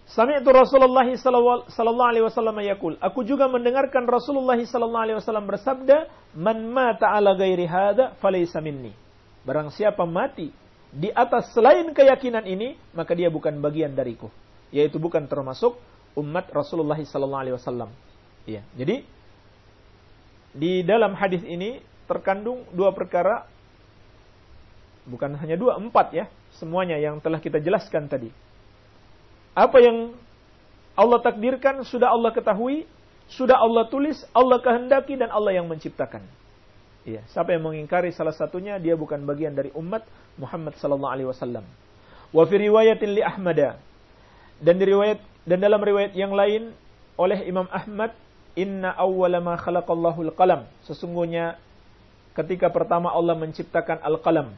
Sami'tu Rasulullah sallallahu alaihi wasallam yaqul, aku juga mendengarkan Rasulullah sallallahu alaihi wasallam bersabda, "Man mata ala ghairi hadza falaysa minni." Barang siapa mati di atas selain keyakinan ini, maka dia bukan bagian dariku, yaitu bukan termasuk umat Rasulullah sallallahu alaihi wasallam. Iya. Jadi di dalam hadis ini terkandung dua perkara bukan hanya dua, empat ya, semuanya yang telah kita jelaskan tadi apa yang Allah takdirkan sudah Allah ketahui, sudah Allah tulis, Allah kehendaki dan Allah yang menciptakan. Iya, siapa yang mengingkari salah satunya dia bukan bagian dari umat Muhammad sallallahu alaihi wasallam. Wa fi riwayatin li Ahmad dan di riwayat dan dalam riwayat yang lain oleh Imam Ahmad inna awwala ma khalaqallahu al-qalam sesungguhnya ketika pertama Allah menciptakan al-qalam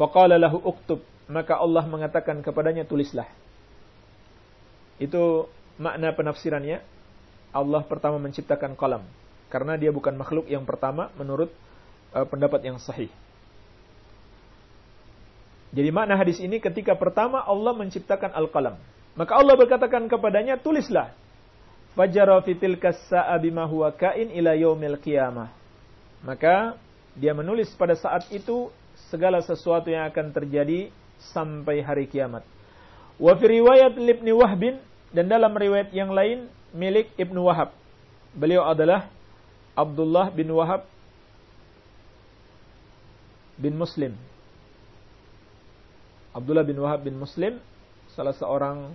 faqala lahu uktub maka Allah mengatakan kepadanya tulislah itu makna penafsirannya. Allah pertama menciptakan kolam. Karena dia bukan makhluk yang pertama menurut uh, pendapat yang sahih. Jadi makna hadis ini ketika pertama Allah menciptakan al-qalam. Maka Allah berkatakan kepadanya, tulislah. Fajara fitil kassa'a bima huwa kain ila yaumil qiyamah. Maka dia menulis pada saat itu segala sesuatu yang akan terjadi sampai hari kiamat. Wa fi riwayat Ibnu Wahbin dan dalam riwayat yang lain milik Ibnu Wahab. Beliau adalah Abdullah bin Wahab bin Muslim. Abdullah bin Wahab bin Muslim salah seorang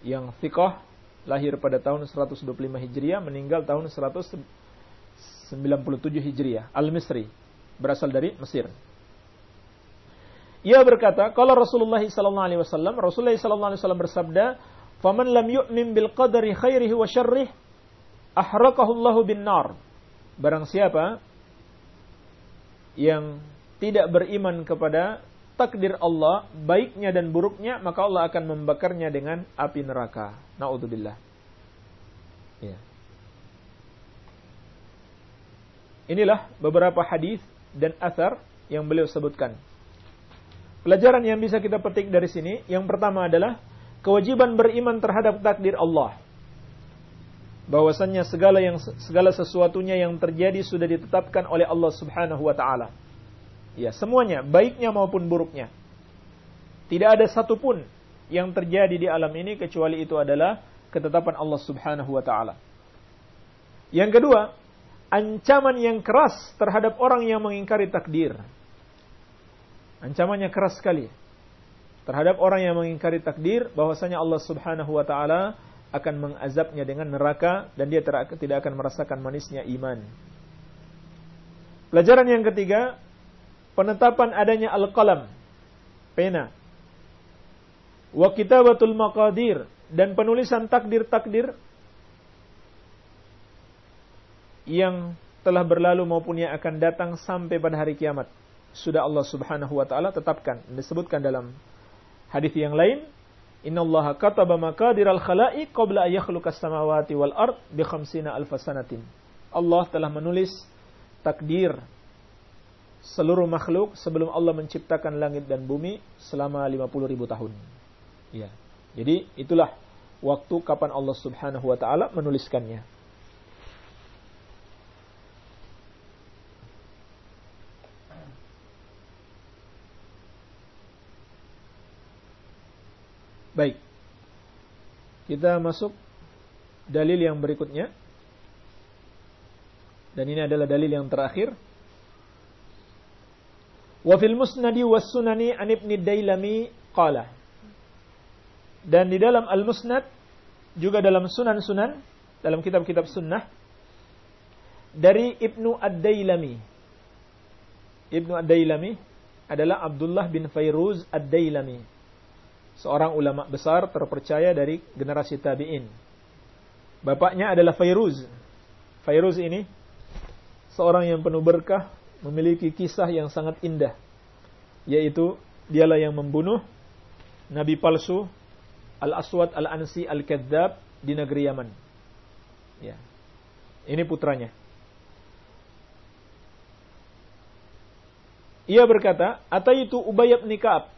yang fiqh lahir pada tahun 125 Hijriah meninggal tahun 197 Hijriah Al-Misri berasal dari Mesir. Ia berkata, kalau Rasulullah sallallahu alaihi wasallam, Rasulullah sallallahu alaihi wasallam bersabda, Faman lam yu'min bil qadari khairihi wa syarrih ahraqahu Allahu bin nar. Barang siapa yang tidak beriman kepada takdir Allah, baiknya dan buruknya, maka Allah akan membakarnya dengan api neraka. Nauzubillah. Ya. Inilah beberapa hadis dan asar yang beliau sebutkan. Pelajaran yang bisa kita petik dari sini, yang pertama adalah kewajiban beriman terhadap takdir Allah. Bahwasannya segala yang segala sesuatunya yang terjadi sudah ditetapkan oleh Allah Subhanahu wa taala. Ya, semuanya, baiknya maupun buruknya. Tidak ada satupun yang terjadi di alam ini kecuali itu adalah ketetapan Allah Subhanahu wa taala. Yang kedua, ancaman yang keras terhadap orang yang mengingkari takdir. Ancamannya keras sekali terhadap orang yang mengingkari takdir bahwasanya Allah Subhanahu wa taala akan mengazabnya dengan neraka dan dia tidak akan merasakan manisnya iman. Pelajaran yang ketiga, penetapan adanya al-qalam, pena. Wa kitabatul maqadir dan penulisan takdir-takdir yang telah berlalu maupun yang akan datang sampai pada hari kiamat. Sudah Allah Subhanahu wa taala tetapkan disebutkan dalam Hadis yang lain, Inna Allah kataba maqadiral khalaiq qabla an yakhluqas samawati wal ard bi khamsina alfasanatin. Allah telah menulis takdir seluruh makhluk sebelum Allah menciptakan langit dan bumi selama 50 ribu tahun. Ya. Jadi itulah waktu kapan Allah Subhanahu wa taala menuliskannya. Baik. Kita masuk dalil yang berikutnya. Dan ini adalah dalil yang terakhir. Wa fil musnadi was sunani an ibni dailami qala. Dan di dalam al-musnad juga dalam sunan-sunan dalam kitab-kitab sunnah dari Ibnu Ad-Dailami. Ibnu Ad-Dailami adalah Abdullah bin Fairuz Ad-Dailami seorang ulama besar terpercaya dari generasi tabi'in. Bapaknya adalah Fairuz. Fairuz ini seorang yang penuh berkah, memiliki kisah yang sangat indah. Yaitu dialah yang membunuh nabi palsu Al-Aswad Al-Ansi Al-Kadzab di negeri Yaman. Ya. Ini putranya. Ia berkata, "Ataitu Ubay bin Ka'ab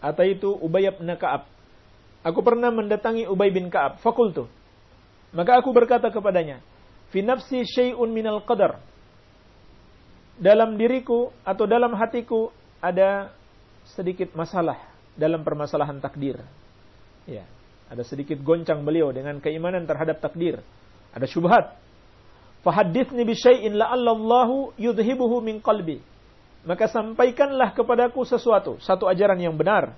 ataitu Ubay bin Ka'ab. Aku pernah mendatangi Ubay bin Ka'ab. Fakultu. Maka aku berkata kepadanya, "Fi nafsi syai'un minal qadar." Dalam diriku atau dalam hatiku ada sedikit masalah dalam permasalahan takdir. Ya, ada sedikit goncang beliau dengan keimanan terhadap takdir. Ada syubhat. Fahaddithni bi syai'in la'allallahu yudhibuhu min qalbi maka sampaikanlah kepadaku sesuatu, satu ajaran yang benar,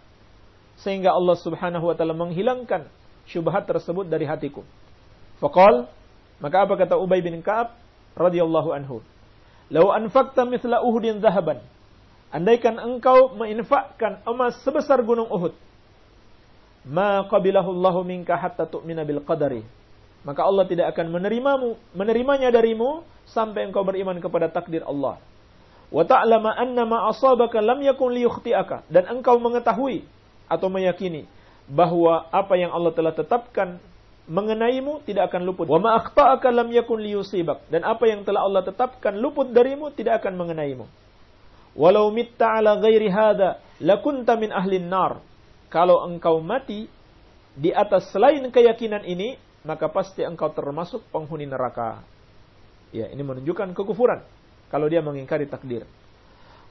sehingga Allah Subhanahu wa taala menghilangkan syubhat tersebut dari hatiku. Faqal, maka apa kata Ubay bin Ka'ab radhiyallahu anhu? "Lau anfaqta mithla Uhudin zahaban." Andaikan engkau menginfakkan emas sebesar gunung Uhud, ma qabilahu Allahu minka hatta tu'mina bil qadari. Maka Allah tidak akan menerimamu, menerimanya darimu sampai engkau beriman kepada takdir Allah wa ta'lama anna ma asabaka lam yakun liyukhti'aka dan engkau mengetahui atau meyakini bahwa apa yang Allah telah tetapkan mengenaimu tidak akan luput. Wa ma akhta'aka lam yakun liyusibak dan apa yang telah Allah tetapkan luput darimu tidak akan mengenaimu. Walau mitta ala ghairi hadha lakunta min ahlin nar. Kalau engkau mati di atas selain keyakinan ini, maka pasti engkau termasuk penghuni neraka. Ya, ini menunjukkan kekufuran kalau dia mengingkari takdir.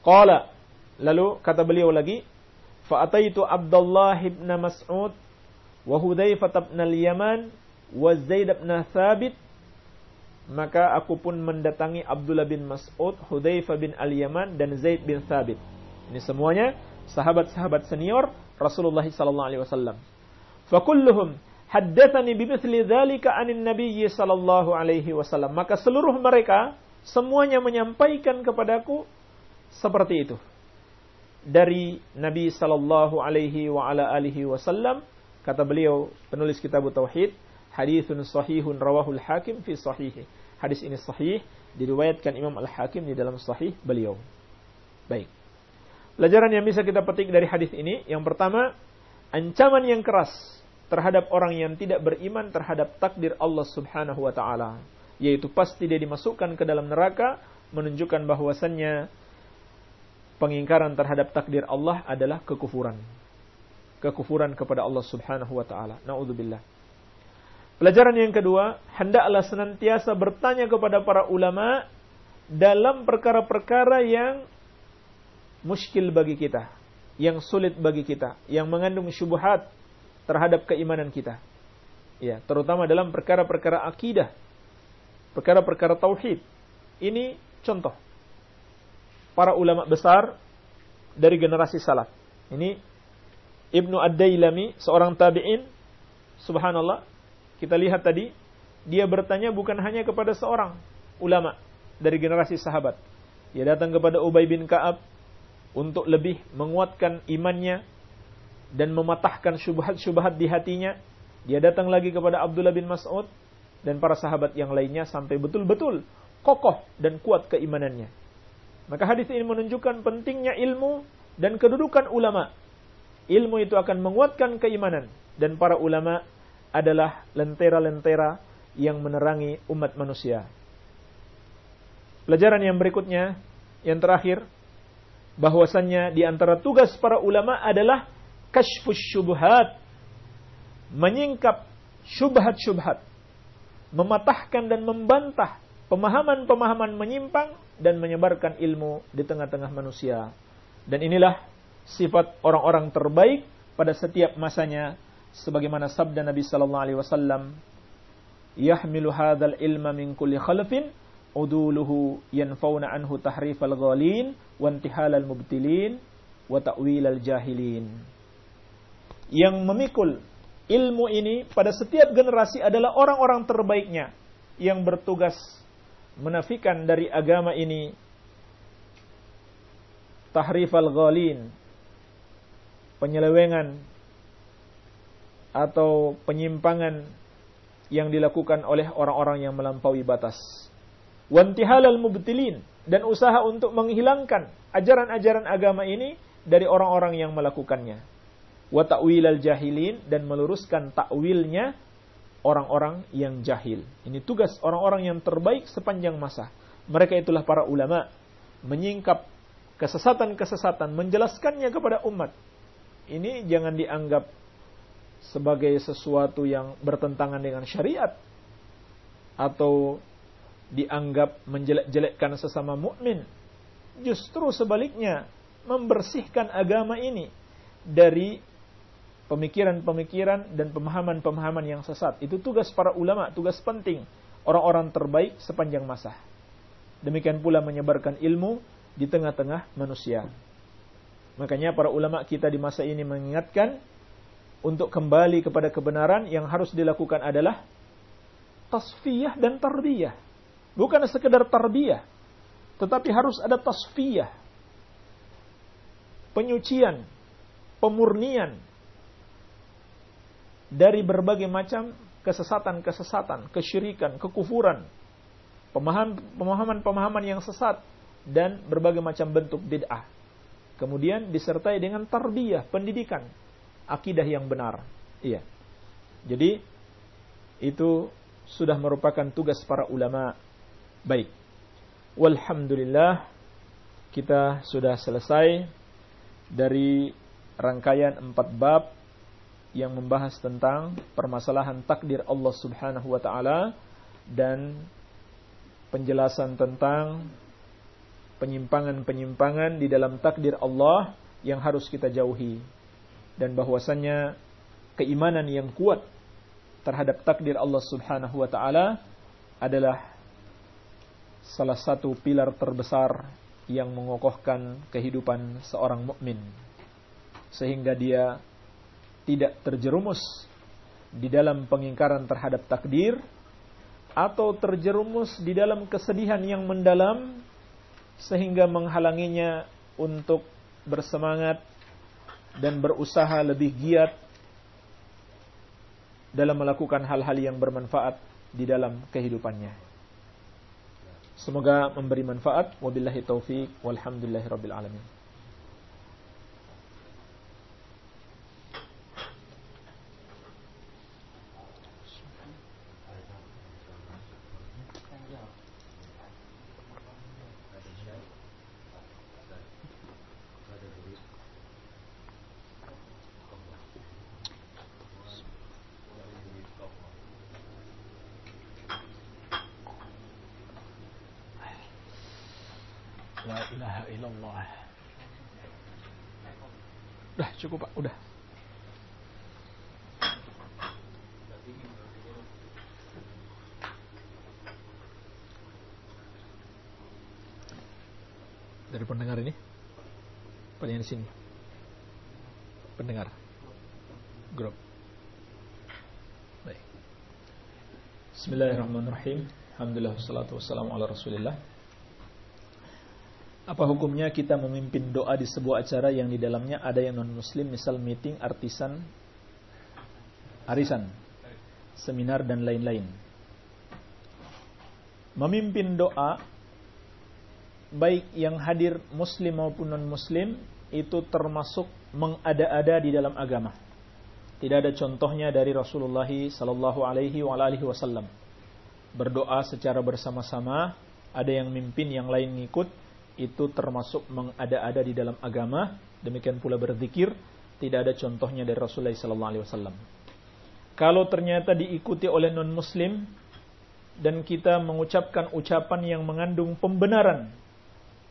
Qala lalu kata beliau lagi fa ataitu Abdullah bin Mas'ud wa Hudzaifah bin al-Yaman wa Zaid bin Thabit maka aku pun mendatangi Abdullah bin Mas'ud, Hudzaifah bin Al-Yaman dan Zaid bin Thabit. Ini semuanya sahabat-sahabat senior Rasulullah sallallahu alaihi wasallam. Fakulluhum haddatsani bimithli dzalika anin nabiyyi sallallahu alaihi wasallam. Maka seluruh mereka semuanya menyampaikan kepadaku seperti itu. Dari Nabi sallallahu alaihi wa ala alihi wasallam kata beliau penulis kitab tauhid hadithun sahihun rawahul hakim fi sahihi. Hadis ini sahih diriwayatkan Imam Al-Hakim di dalam sahih beliau. Baik. Pelajaran yang bisa kita petik dari hadis ini yang pertama ancaman yang keras terhadap orang yang tidak beriman terhadap takdir Allah Subhanahu wa taala yaitu pasti dia dimasukkan ke dalam neraka menunjukkan bahwasannya pengingkaran terhadap takdir Allah adalah kekufuran. Kekufuran kepada Allah Subhanahu wa taala. Nauzubillah. Pelajaran yang kedua, hendaklah senantiasa bertanya kepada para ulama dalam perkara-perkara yang muskil bagi kita, yang sulit bagi kita, yang mengandung syubhat terhadap keimanan kita. Ya, terutama dalam perkara-perkara akidah perkara-perkara tauhid. Ini contoh para ulama besar dari generasi salaf. Ini Ibnu Ad-Dailami, seorang tabi'in, subhanallah, kita lihat tadi, dia bertanya bukan hanya kepada seorang ulama dari generasi sahabat. Dia datang kepada Ubay bin Ka'ab untuk lebih menguatkan imannya dan mematahkan syubhat-syubhat di hatinya. Dia datang lagi kepada Abdullah bin Mas'ud dan para sahabat yang lainnya sampai betul-betul kokoh dan kuat keimanannya. Maka hadis ini menunjukkan pentingnya ilmu dan kedudukan ulama ilmu itu akan menguatkan keimanan dan para ulama adalah lentera-lentera yang menerangi umat manusia. Pelajaran yang berikutnya, yang terakhir, bahwasannya di antara tugas para ulama adalah kashfus syubhat, menyingkap syubhat-syubhat, mematahkan dan membantah pemahaman-pemahaman menyimpang dan menyebarkan ilmu di tengah-tengah manusia. Dan inilah sifat orang-orang terbaik pada setiap masanya sebagaimana sabda Nabi sallallahu alaihi wasallam yahmilu hadzal ilma min kulli khalfin uduluhu yanfauna anhu tahrifal ghalin wa intihalal mubtilin wa ta'wilal jahilin yang memikul ilmu ini pada setiap generasi adalah orang-orang terbaiknya yang bertugas menafikan dari agama ini tahrifal ghalin penyelewengan atau penyimpangan yang dilakukan oleh orang-orang yang melampaui batas. Wantihalal mubtilin dan usaha untuk menghilangkan ajaran-ajaran agama ini dari orang-orang yang melakukannya. Wa ta'wilal jahilin dan meluruskan takwilnya orang-orang yang jahil. Ini tugas orang-orang yang terbaik sepanjang masa. Mereka itulah para ulama menyingkap kesesatan-kesesatan, menjelaskannya kepada umat. Ini jangan dianggap sebagai sesuatu yang bertentangan dengan syariat atau dianggap menjelek-jelekkan sesama mukmin. Justru sebaliknya, membersihkan agama ini dari pemikiran-pemikiran dan pemahaman-pemahaman yang sesat. Itu tugas para ulama, tugas penting orang-orang terbaik sepanjang masa. Demikian pula menyebarkan ilmu di tengah-tengah manusia. Makanya para ulama kita di masa ini mengingatkan untuk kembali kepada kebenaran yang harus dilakukan adalah tasfiyah dan tarbiyah. Bukan sekedar tarbiyah, tetapi harus ada tasfiyah. Penyucian, pemurnian, dari berbagai macam kesesatan-kesesatan, kesyirikan, kekufuran, pemahaman-pemahaman yang sesat dan berbagai macam bentuk bid'ah. Kemudian disertai dengan tarbiyah, pendidikan, akidah yang benar. Iya. Jadi itu sudah merupakan tugas para ulama. Baik. Walhamdulillah kita sudah selesai dari rangkaian empat bab yang membahas tentang permasalahan takdir Allah Subhanahu wa taala dan penjelasan tentang penyimpangan-penyimpangan di dalam takdir Allah yang harus kita jauhi. Dan bahwasannya keimanan yang kuat terhadap takdir Allah Subhanahu wa taala adalah salah satu pilar terbesar yang mengokohkan kehidupan seorang mukmin. Sehingga dia tidak terjerumus di dalam pengingkaran terhadap takdir atau terjerumus di dalam kesedihan yang mendalam sehingga menghalanginya untuk bersemangat dan berusaha lebih giat dalam melakukan hal-hal yang bermanfaat di dalam kehidupannya. Semoga memberi manfaat. Wabillahi taufik. Walhamdulillahirabbil alamin. cukup pak, udah. Dari pendengar ini, pertanyaan di sini. Pendengar, grup. Baik. Bismillahirrahmanirrahim. Alhamdulillah, wassalatu wassalamu ala rasulillah. Apa hukumnya kita memimpin doa di sebuah acara yang di dalamnya ada yang non-muslim, misal meeting, artisan, arisan, seminar, dan lain-lain. Memimpin doa, baik yang hadir muslim maupun non-muslim, itu termasuk mengada-ada di dalam agama. Tidak ada contohnya dari Rasulullah sallallahu alaihi wasallam. Berdoa secara bersama-sama, ada yang mimpin, yang lain ngikut, itu termasuk mengada-ada di dalam agama. Demikian pula berzikir, tidak ada contohnya dari Rasulullah wasallam. Kalau ternyata diikuti oleh non-muslim dan kita mengucapkan ucapan yang mengandung pembenaran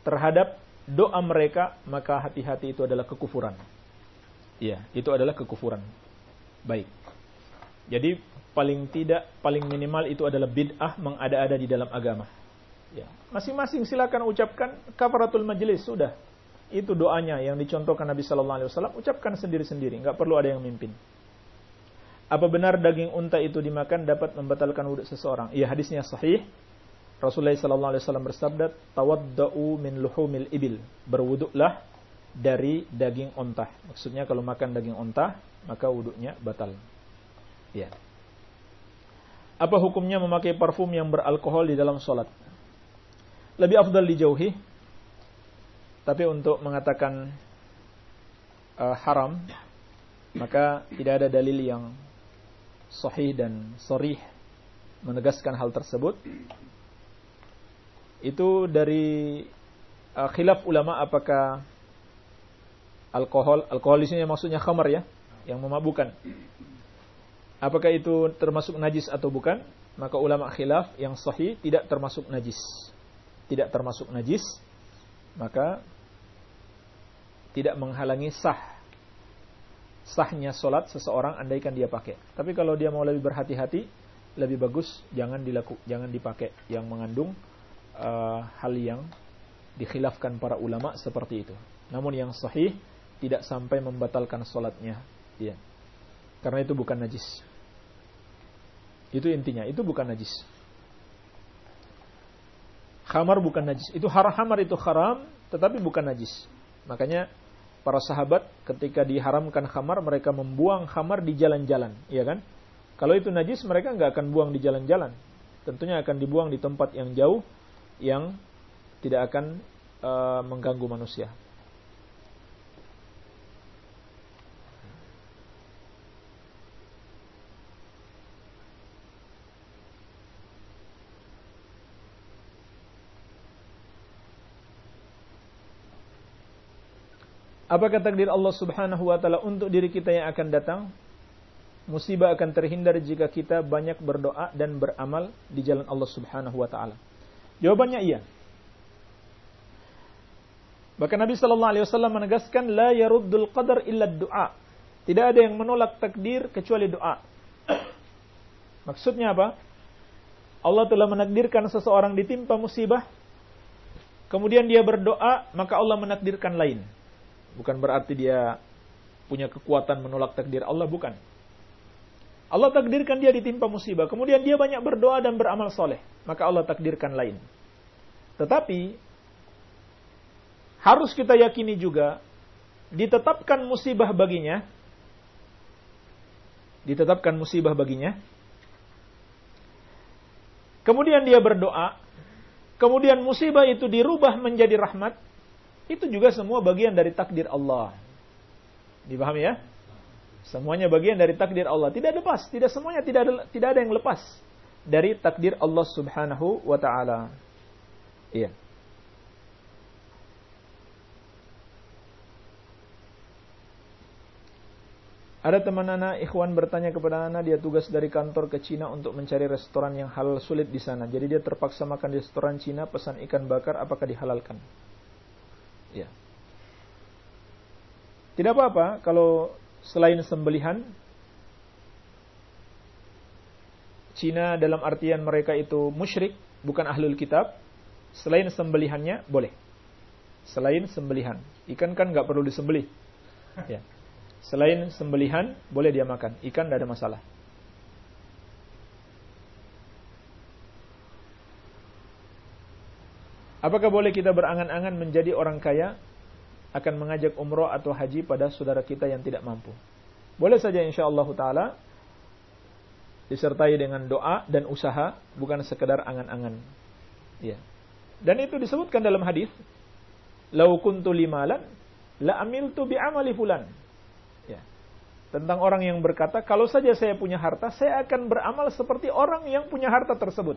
terhadap doa mereka, maka hati-hati itu adalah kekufuran. Ya, itu adalah kekufuran. Baik. Jadi paling tidak, paling minimal itu adalah bid'ah mengada-ada di dalam agama. Ya, masing-masing silakan ucapkan kafaratul majelis sudah. Itu doanya yang dicontohkan Nabi Shallallahu Alaihi Wasallam. Ucapkan sendiri-sendiri, nggak perlu ada yang mimpin. Apa benar daging unta itu dimakan dapat membatalkan wudhu seseorang? Iya hadisnya sahih. Rasulullah sallallahu alaihi wasallam bersabda, "Tawaddau min luhumil ibil." Berwuduklah dari daging unta. Maksudnya kalau makan daging unta, maka wuduknya batal. Ya. Apa hukumnya memakai parfum yang beralkohol di dalam sholat? Lebih afdal dijauhi. Tapi untuk mengatakan uh, haram, maka tidak ada dalil yang sahih dan sorih menegaskan hal tersebut itu dari uh, khilaf ulama apakah alkohol alkohol di sini maksudnya khamar ya yang memabukkan apakah itu termasuk najis atau bukan maka ulama khilaf yang sahih tidak termasuk najis tidak termasuk najis maka tidak menghalangi sah sahnya solat seseorang andaikan dia pakai. Tapi kalau dia mau lebih berhati-hati, lebih bagus jangan dilaku, jangan dipakai yang mengandung uh, hal yang dikhilafkan para ulama seperti itu. Namun yang sahih tidak sampai membatalkan solatnya. Ya. Karena itu bukan najis. Itu intinya, itu bukan najis. Khamar bukan najis. Itu haram, hamar itu haram, tetapi bukan najis. Makanya para sahabat ketika diharamkan khamar mereka membuang khamar di jalan-jalan, ya kan? Kalau itu najis mereka nggak akan buang di jalan-jalan. Tentunya akan dibuang di tempat yang jauh yang tidak akan uh, mengganggu manusia. Apakah takdir Allah Subhanahu wa taala untuk diri kita yang akan datang? Musibah akan terhindar jika kita banyak berdoa dan beramal di jalan Allah Subhanahu wa taala. Jawabannya iya. Bahkan Nabi sallallahu alaihi wasallam menegaskan la yaruddul qadar illa doa. Tidak ada yang menolak takdir kecuali doa. Maksudnya apa? Allah telah menakdirkan seseorang ditimpa musibah, kemudian dia berdoa, maka Allah menakdirkan lain. Bukan berarti dia punya kekuatan menolak takdir Allah, bukan. Allah takdirkan dia ditimpa musibah, kemudian dia banyak berdoa dan beramal soleh, maka Allah takdirkan lain. Tetapi harus kita yakini juga ditetapkan musibah baginya, ditetapkan musibah baginya. Kemudian dia berdoa, kemudian musibah itu dirubah menjadi rahmat, itu juga semua bagian dari takdir Allah. Dipahami ya? Semuanya bagian dari takdir Allah. Tidak lepas, tidak semuanya tidak ada, tidak ada yang lepas dari takdir Allah Subhanahu wa taala. Iya. Ada teman anak ikhwan bertanya kepada anak dia tugas dari kantor ke Cina untuk mencari restoran yang halal sulit di sana. Jadi dia terpaksa makan di restoran Cina pesan ikan bakar apakah dihalalkan? Ya. Tidak apa-apa kalau selain sembelihan Cina dalam artian mereka itu musyrik, bukan ahlul kitab. Selain sembelihannya boleh. Selain sembelihan, ikan kan nggak perlu disembelih. Ya. Selain sembelihan boleh dia makan, ikan tidak ada masalah. Apakah boleh kita berangan-angan menjadi orang kaya akan mengajak umroh atau haji pada saudara kita yang tidak mampu? Boleh saja insya Allah Ta'ala disertai dengan doa dan usaha bukan sekedar angan-angan. Ya. Dan itu disebutkan dalam hadis, "Lau kuntu limalan la amiltu bi amali fulan. Ya. Tentang orang yang berkata, kalau saja saya punya harta, saya akan beramal seperti orang yang punya harta tersebut.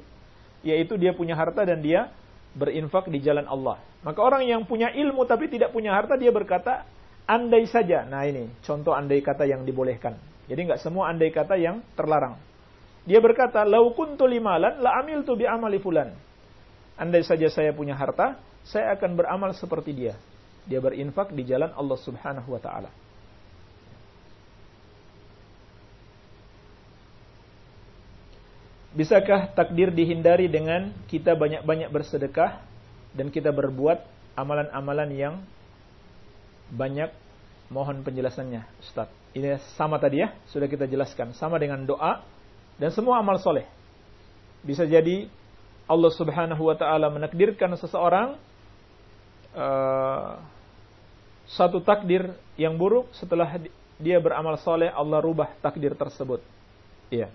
Yaitu dia punya harta dan dia berinfak di jalan Allah. Maka orang yang punya ilmu tapi tidak punya harta, dia berkata, andai saja. Nah ini, contoh andai kata yang dibolehkan. Jadi nggak semua andai kata yang terlarang. Dia berkata, lau kuntu limalan la amil tu bi amali fulan. Andai saja saya punya harta, saya akan beramal seperti dia. Dia berinfak di jalan Allah Subhanahu wa taala. Bisakah takdir dihindari dengan kita banyak-banyak bersedekah dan kita berbuat amalan-amalan yang banyak? Mohon penjelasannya, Ustaz. Ini sama tadi ya, sudah kita jelaskan. Sama dengan doa dan semua amal soleh. Bisa jadi Allah Subhanahu wa taala menakdirkan seseorang uh, satu takdir yang buruk setelah dia beramal soleh Allah rubah takdir tersebut. Iya.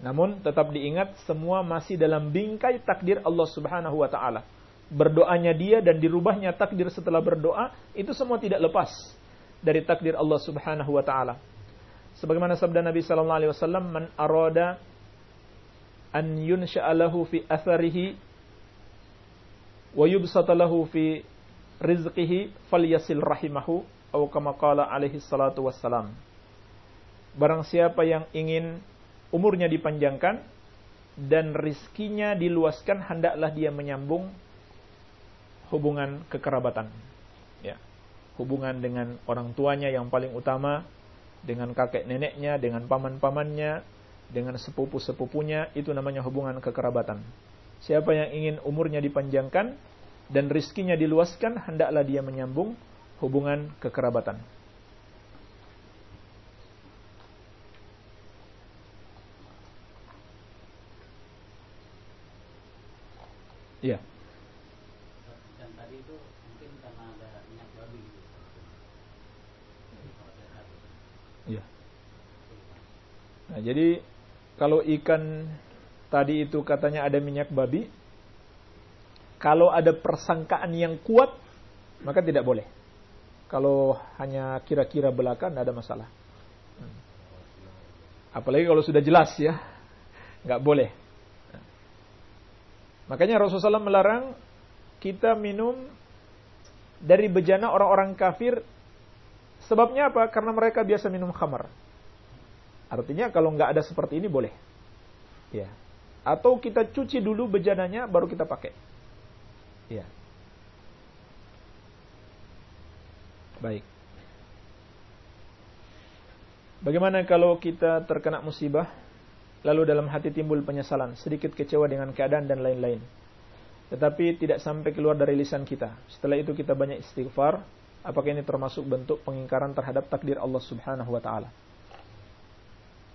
Namun tetap diingat semua masih dalam bingkai takdir Allah Subhanahu wa taala. Berdoanya dia dan dirubahnya takdir setelah berdoa itu semua tidak lepas dari takdir Allah Subhanahu wa taala. Sebagaimana sabda Nabi sallallahu alaihi wasallam, "Man arada an yunsha'alahu fi atharihi wa yubsatalahu fi rizqihi falyasil rahimahu." Atau kama qala alaihi salatu wassalam. Barang siapa yang ingin umurnya dipanjangkan dan rizkinya diluaskan hendaklah dia menyambung hubungan kekerabatan. Ya. Hubungan dengan orang tuanya yang paling utama dengan kakek neneknya dengan paman-pamannya dengan sepupu-sepupunya itu namanya hubungan kekerabatan. Siapa yang ingin umurnya dipanjangkan dan rizkinya diluaskan hendaklah dia menyambung hubungan kekerabatan Iya. Dan tadi itu mungkin karena ada minyak babi gitu. Iya. Nah, jadi kalau ikan tadi itu katanya ada minyak babi, kalau ada persangkaan yang kuat, maka tidak boleh. Kalau hanya kira-kira belaka, tidak ada masalah. Hmm. Apalagi kalau sudah jelas ya, nggak boleh. Makanya Rasulullah SAW melarang kita minum dari bejana orang-orang kafir. Sebabnya apa? Karena mereka biasa minum khamar. Artinya kalau nggak ada seperti ini boleh. Ya. Atau kita cuci dulu bejananya baru kita pakai. Ya. Baik. Bagaimana kalau kita terkena musibah lalu dalam hati timbul penyesalan, sedikit kecewa dengan keadaan dan lain-lain. Tetapi tidak sampai keluar dari lisan kita. Setelah itu kita banyak istighfar, apakah ini termasuk bentuk pengingkaran terhadap takdir Allah Subhanahu wa taala?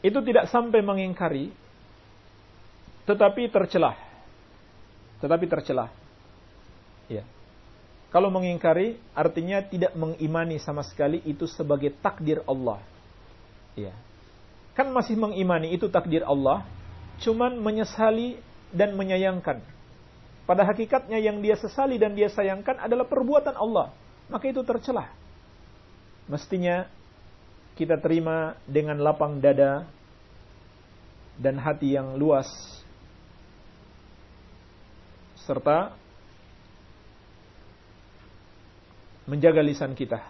Itu tidak sampai mengingkari tetapi tercelah. Tetapi tercelah. Ya. Kalau mengingkari artinya tidak mengimani sama sekali itu sebagai takdir Allah. Ya kan masih mengimani itu takdir Allah, cuman menyesali dan menyayangkan. Pada hakikatnya yang dia sesali dan dia sayangkan adalah perbuatan Allah. Maka itu tercelah. Mestinya kita terima dengan lapang dada dan hati yang luas serta menjaga lisan kita.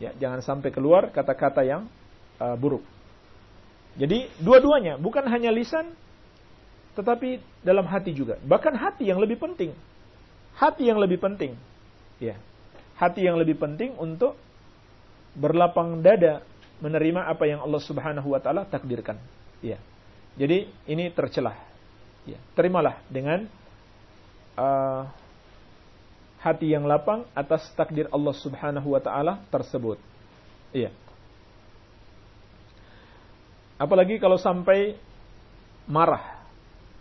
Ya, jangan sampai keluar kata-kata yang uh, buruk. Jadi dua-duanya, bukan hanya lisan, tetapi dalam hati juga. Bahkan hati yang lebih penting. Hati yang lebih penting. Ya. Hati yang lebih penting untuk berlapang dada menerima apa yang Allah Subhanahu wa taala takdirkan. Ya. Jadi ini tercelah. Ya. Terimalah dengan uh, hati yang lapang atas takdir Allah Subhanahu wa taala tersebut. Iya. Apalagi kalau sampai marah.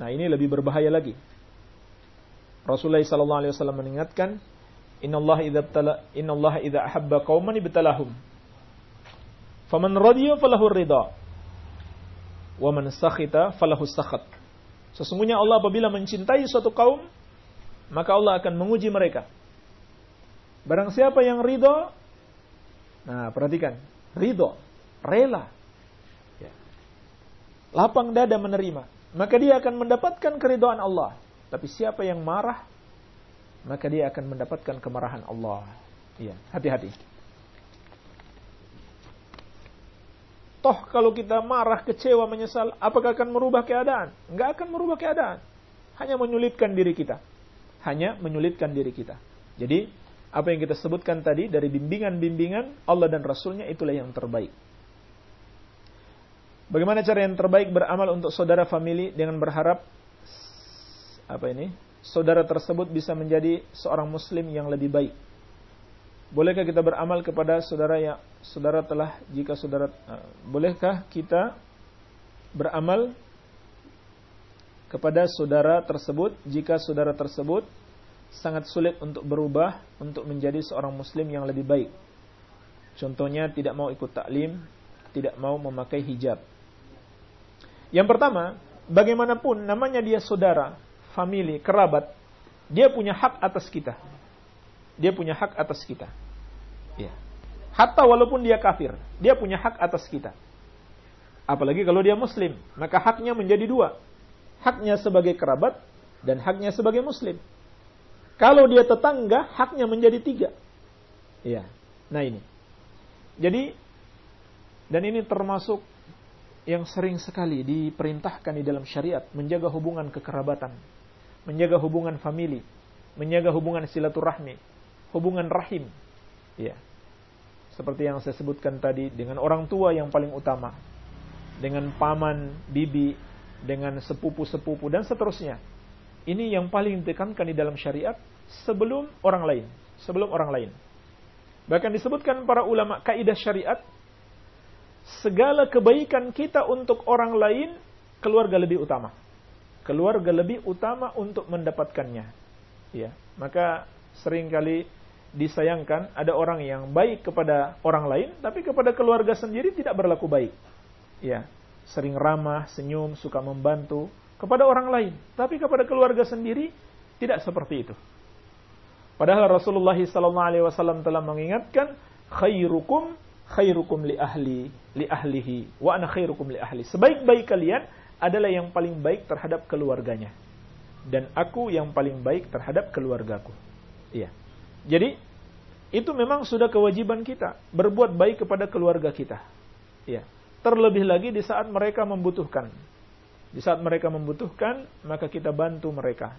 Nah, ini lebih berbahaya lagi. Rasulullah sallallahu alaihi wasallam mengingatkan, "Innallaha idza btala innallaha idza ahabba qauman ibtalahum." Faman radiya falahu ridha. Wa man sakhita falahu sakhat. Sesungguhnya Allah apabila mencintai suatu kaum, maka Allah akan menguji mereka. Barang siapa yang ridha, Nah, perhatikan. Ridho. Rela. Lapang dada menerima. Maka dia akan mendapatkan keridhaan Allah. Tapi siapa yang marah, maka dia akan mendapatkan kemarahan Allah. Iya, hati-hati. Toh kalau kita marah, kecewa, menyesal, apakah akan merubah keadaan? Enggak akan merubah keadaan. Hanya menyulitkan diri kita. Hanya menyulitkan diri kita. Jadi, apa yang kita sebutkan tadi dari bimbingan-bimbingan Allah dan Rasulnya itulah yang terbaik. Bagaimana cara yang terbaik beramal untuk saudara famili dengan berharap apa ini? Saudara tersebut bisa menjadi seorang muslim yang lebih baik. Bolehkah kita beramal kepada saudara yang saudara telah jika saudara uh, bolehkah kita beramal kepada saudara tersebut jika saudara tersebut sangat sulit untuk berubah untuk menjadi seorang muslim yang lebih baik. Contohnya tidak mau ikut taklim, tidak mau memakai hijab. Yang pertama, bagaimanapun namanya dia saudara, famili, kerabat, dia punya hak atas kita. Dia punya hak atas kita. Ya. Hatta walaupun dia kafir, dia punya hak atas kita. Apalagi kalau dia muslim, maka haknya menjadi dua. Haknya sebagai kerabat dan haknya sebagai muslim. Kalau dia tetangga, haknya menjadi tiga. Ya. Nah ini. Jadi, dan ini termasuk yang sering sekali diperintahkan di dalam syariat, menjaga hubungan kekerabatan, menjaga hubungan famili, menjaga hubungan silaturahmi, hubungan rahim. Ya. Seperti yang saya sebutkan tadi dengan orang tua yang paling utama, dengan paman, bibi, dengan sepupu-sepupu dan seterusnya. Ini yang paling ditekankan di dalam syariat sebelum orang lain, sebelum orang lain. Bahkan disebutkan para ulama kaidah syariat segala kebaikan kita untuk orang lain keluarga lebih utama. Keluarga lebih utama untuk mendapatkannya. Ya, maka sering kali disayangkan ada orang yang baik kepada orang lain tapi kepada keluarga sendiri tidak berlaku baik. Ya, sering ramah, senyum, suka membantu kepada orang lain, tapi kepada keluarga sendiri tidak seperti itu. Padahal Rasulullah SAW telah mengingatkan khairukum khairukum li ahli li ahlihi wa ana khairukum li ahli. Sebaik-baik kalian adalah yang paling baik terhadap keluarganya dan aku yang paling baik terhadap keluargaku. Iya. Jadi itu memang sudah kewajiban kita berbuat baik kepada keluarga kita. Ya. Terlebih lagi di saat mereka membutuhkan. Di saat mereka membutuhkan, maka kita bantu mereka.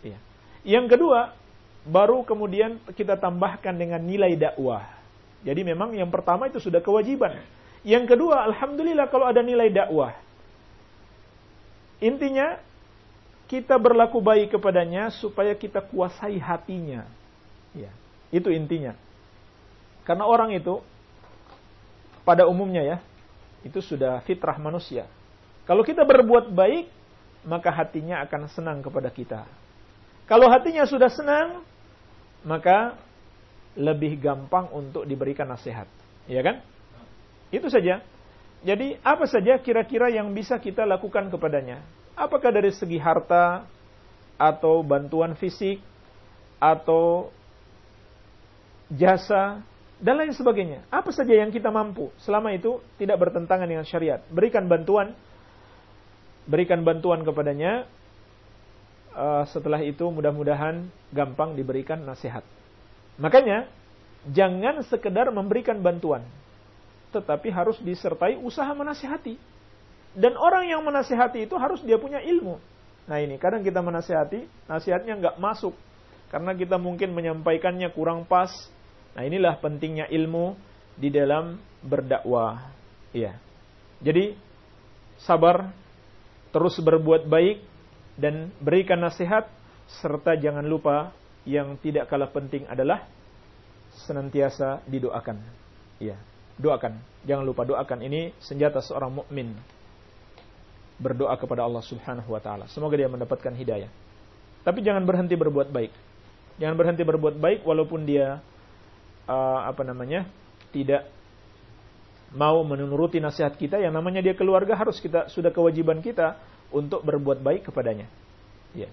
Ya. Yang kedua, baru kemudian kita tambahkan dengan nilai dakwah. Jadi memang yang pertama itu sudah kewajiban. Yang kedua, alhamdulillah kalau ada nilai dakwah. Intinya kita berlaku baik kepadanya supaya kita kuasai hatinya. Ya. Itu intinya. Karena orang itu pada umumnya ya, itu sudah fitrah manusia. Kalau kita berbuat baik, maka hatinya akan senang kepada kita. Kalau hatinya sudah senang, maka lebih gampang untuk diberikan nasihat. Ya kan? Itu saja. Jadi apa saja kira-kira yang bisa kita lakukan kepadanya? Apakah dari segi harta atau bantuan fisik atau jasa, dan lain sebagainya. Apa saja yang kita mampu selama itu tidak bertentangan dengan syariat. Berikan bantuan, berikan bantuan kepadanya. Uh, setelah itu mudah-mudahan gampang diberikan nasihat. Makanya jangan sekedar memberikan bantuan, tetapi harus disertai usaha menasihati. Dan orang yang menasihati itu harus dia punya ilmu. Nah ini kadang kita menasihati, nasihatnya nggak masuk karena kita mungkin menyampaikannya kurang pas, Nah inilah pentingnya ilmu di dalam berdakwah. Iya. Jadi sabar, terus berbuat baik dan berikan nasihat serta jangan lupa yang tidak kalah penting adalah senantiasa didoakan. Iya, doakan. Jangan lupa doakan ini senjata seorang mukmin. Berdoa kepada Allah Subhanahu wa taala. Semoga dia mendapatkan hidayah. Tapi jangan berhenti berbuat baik. Jangan berhenti berbuat baik walaupun dia uh, apa namanya tidak mau menuruti nasihat kita yang namanya dia keluarga harus kita sudah kewajiban kita untuk berbuat baik kepadanya. Ya.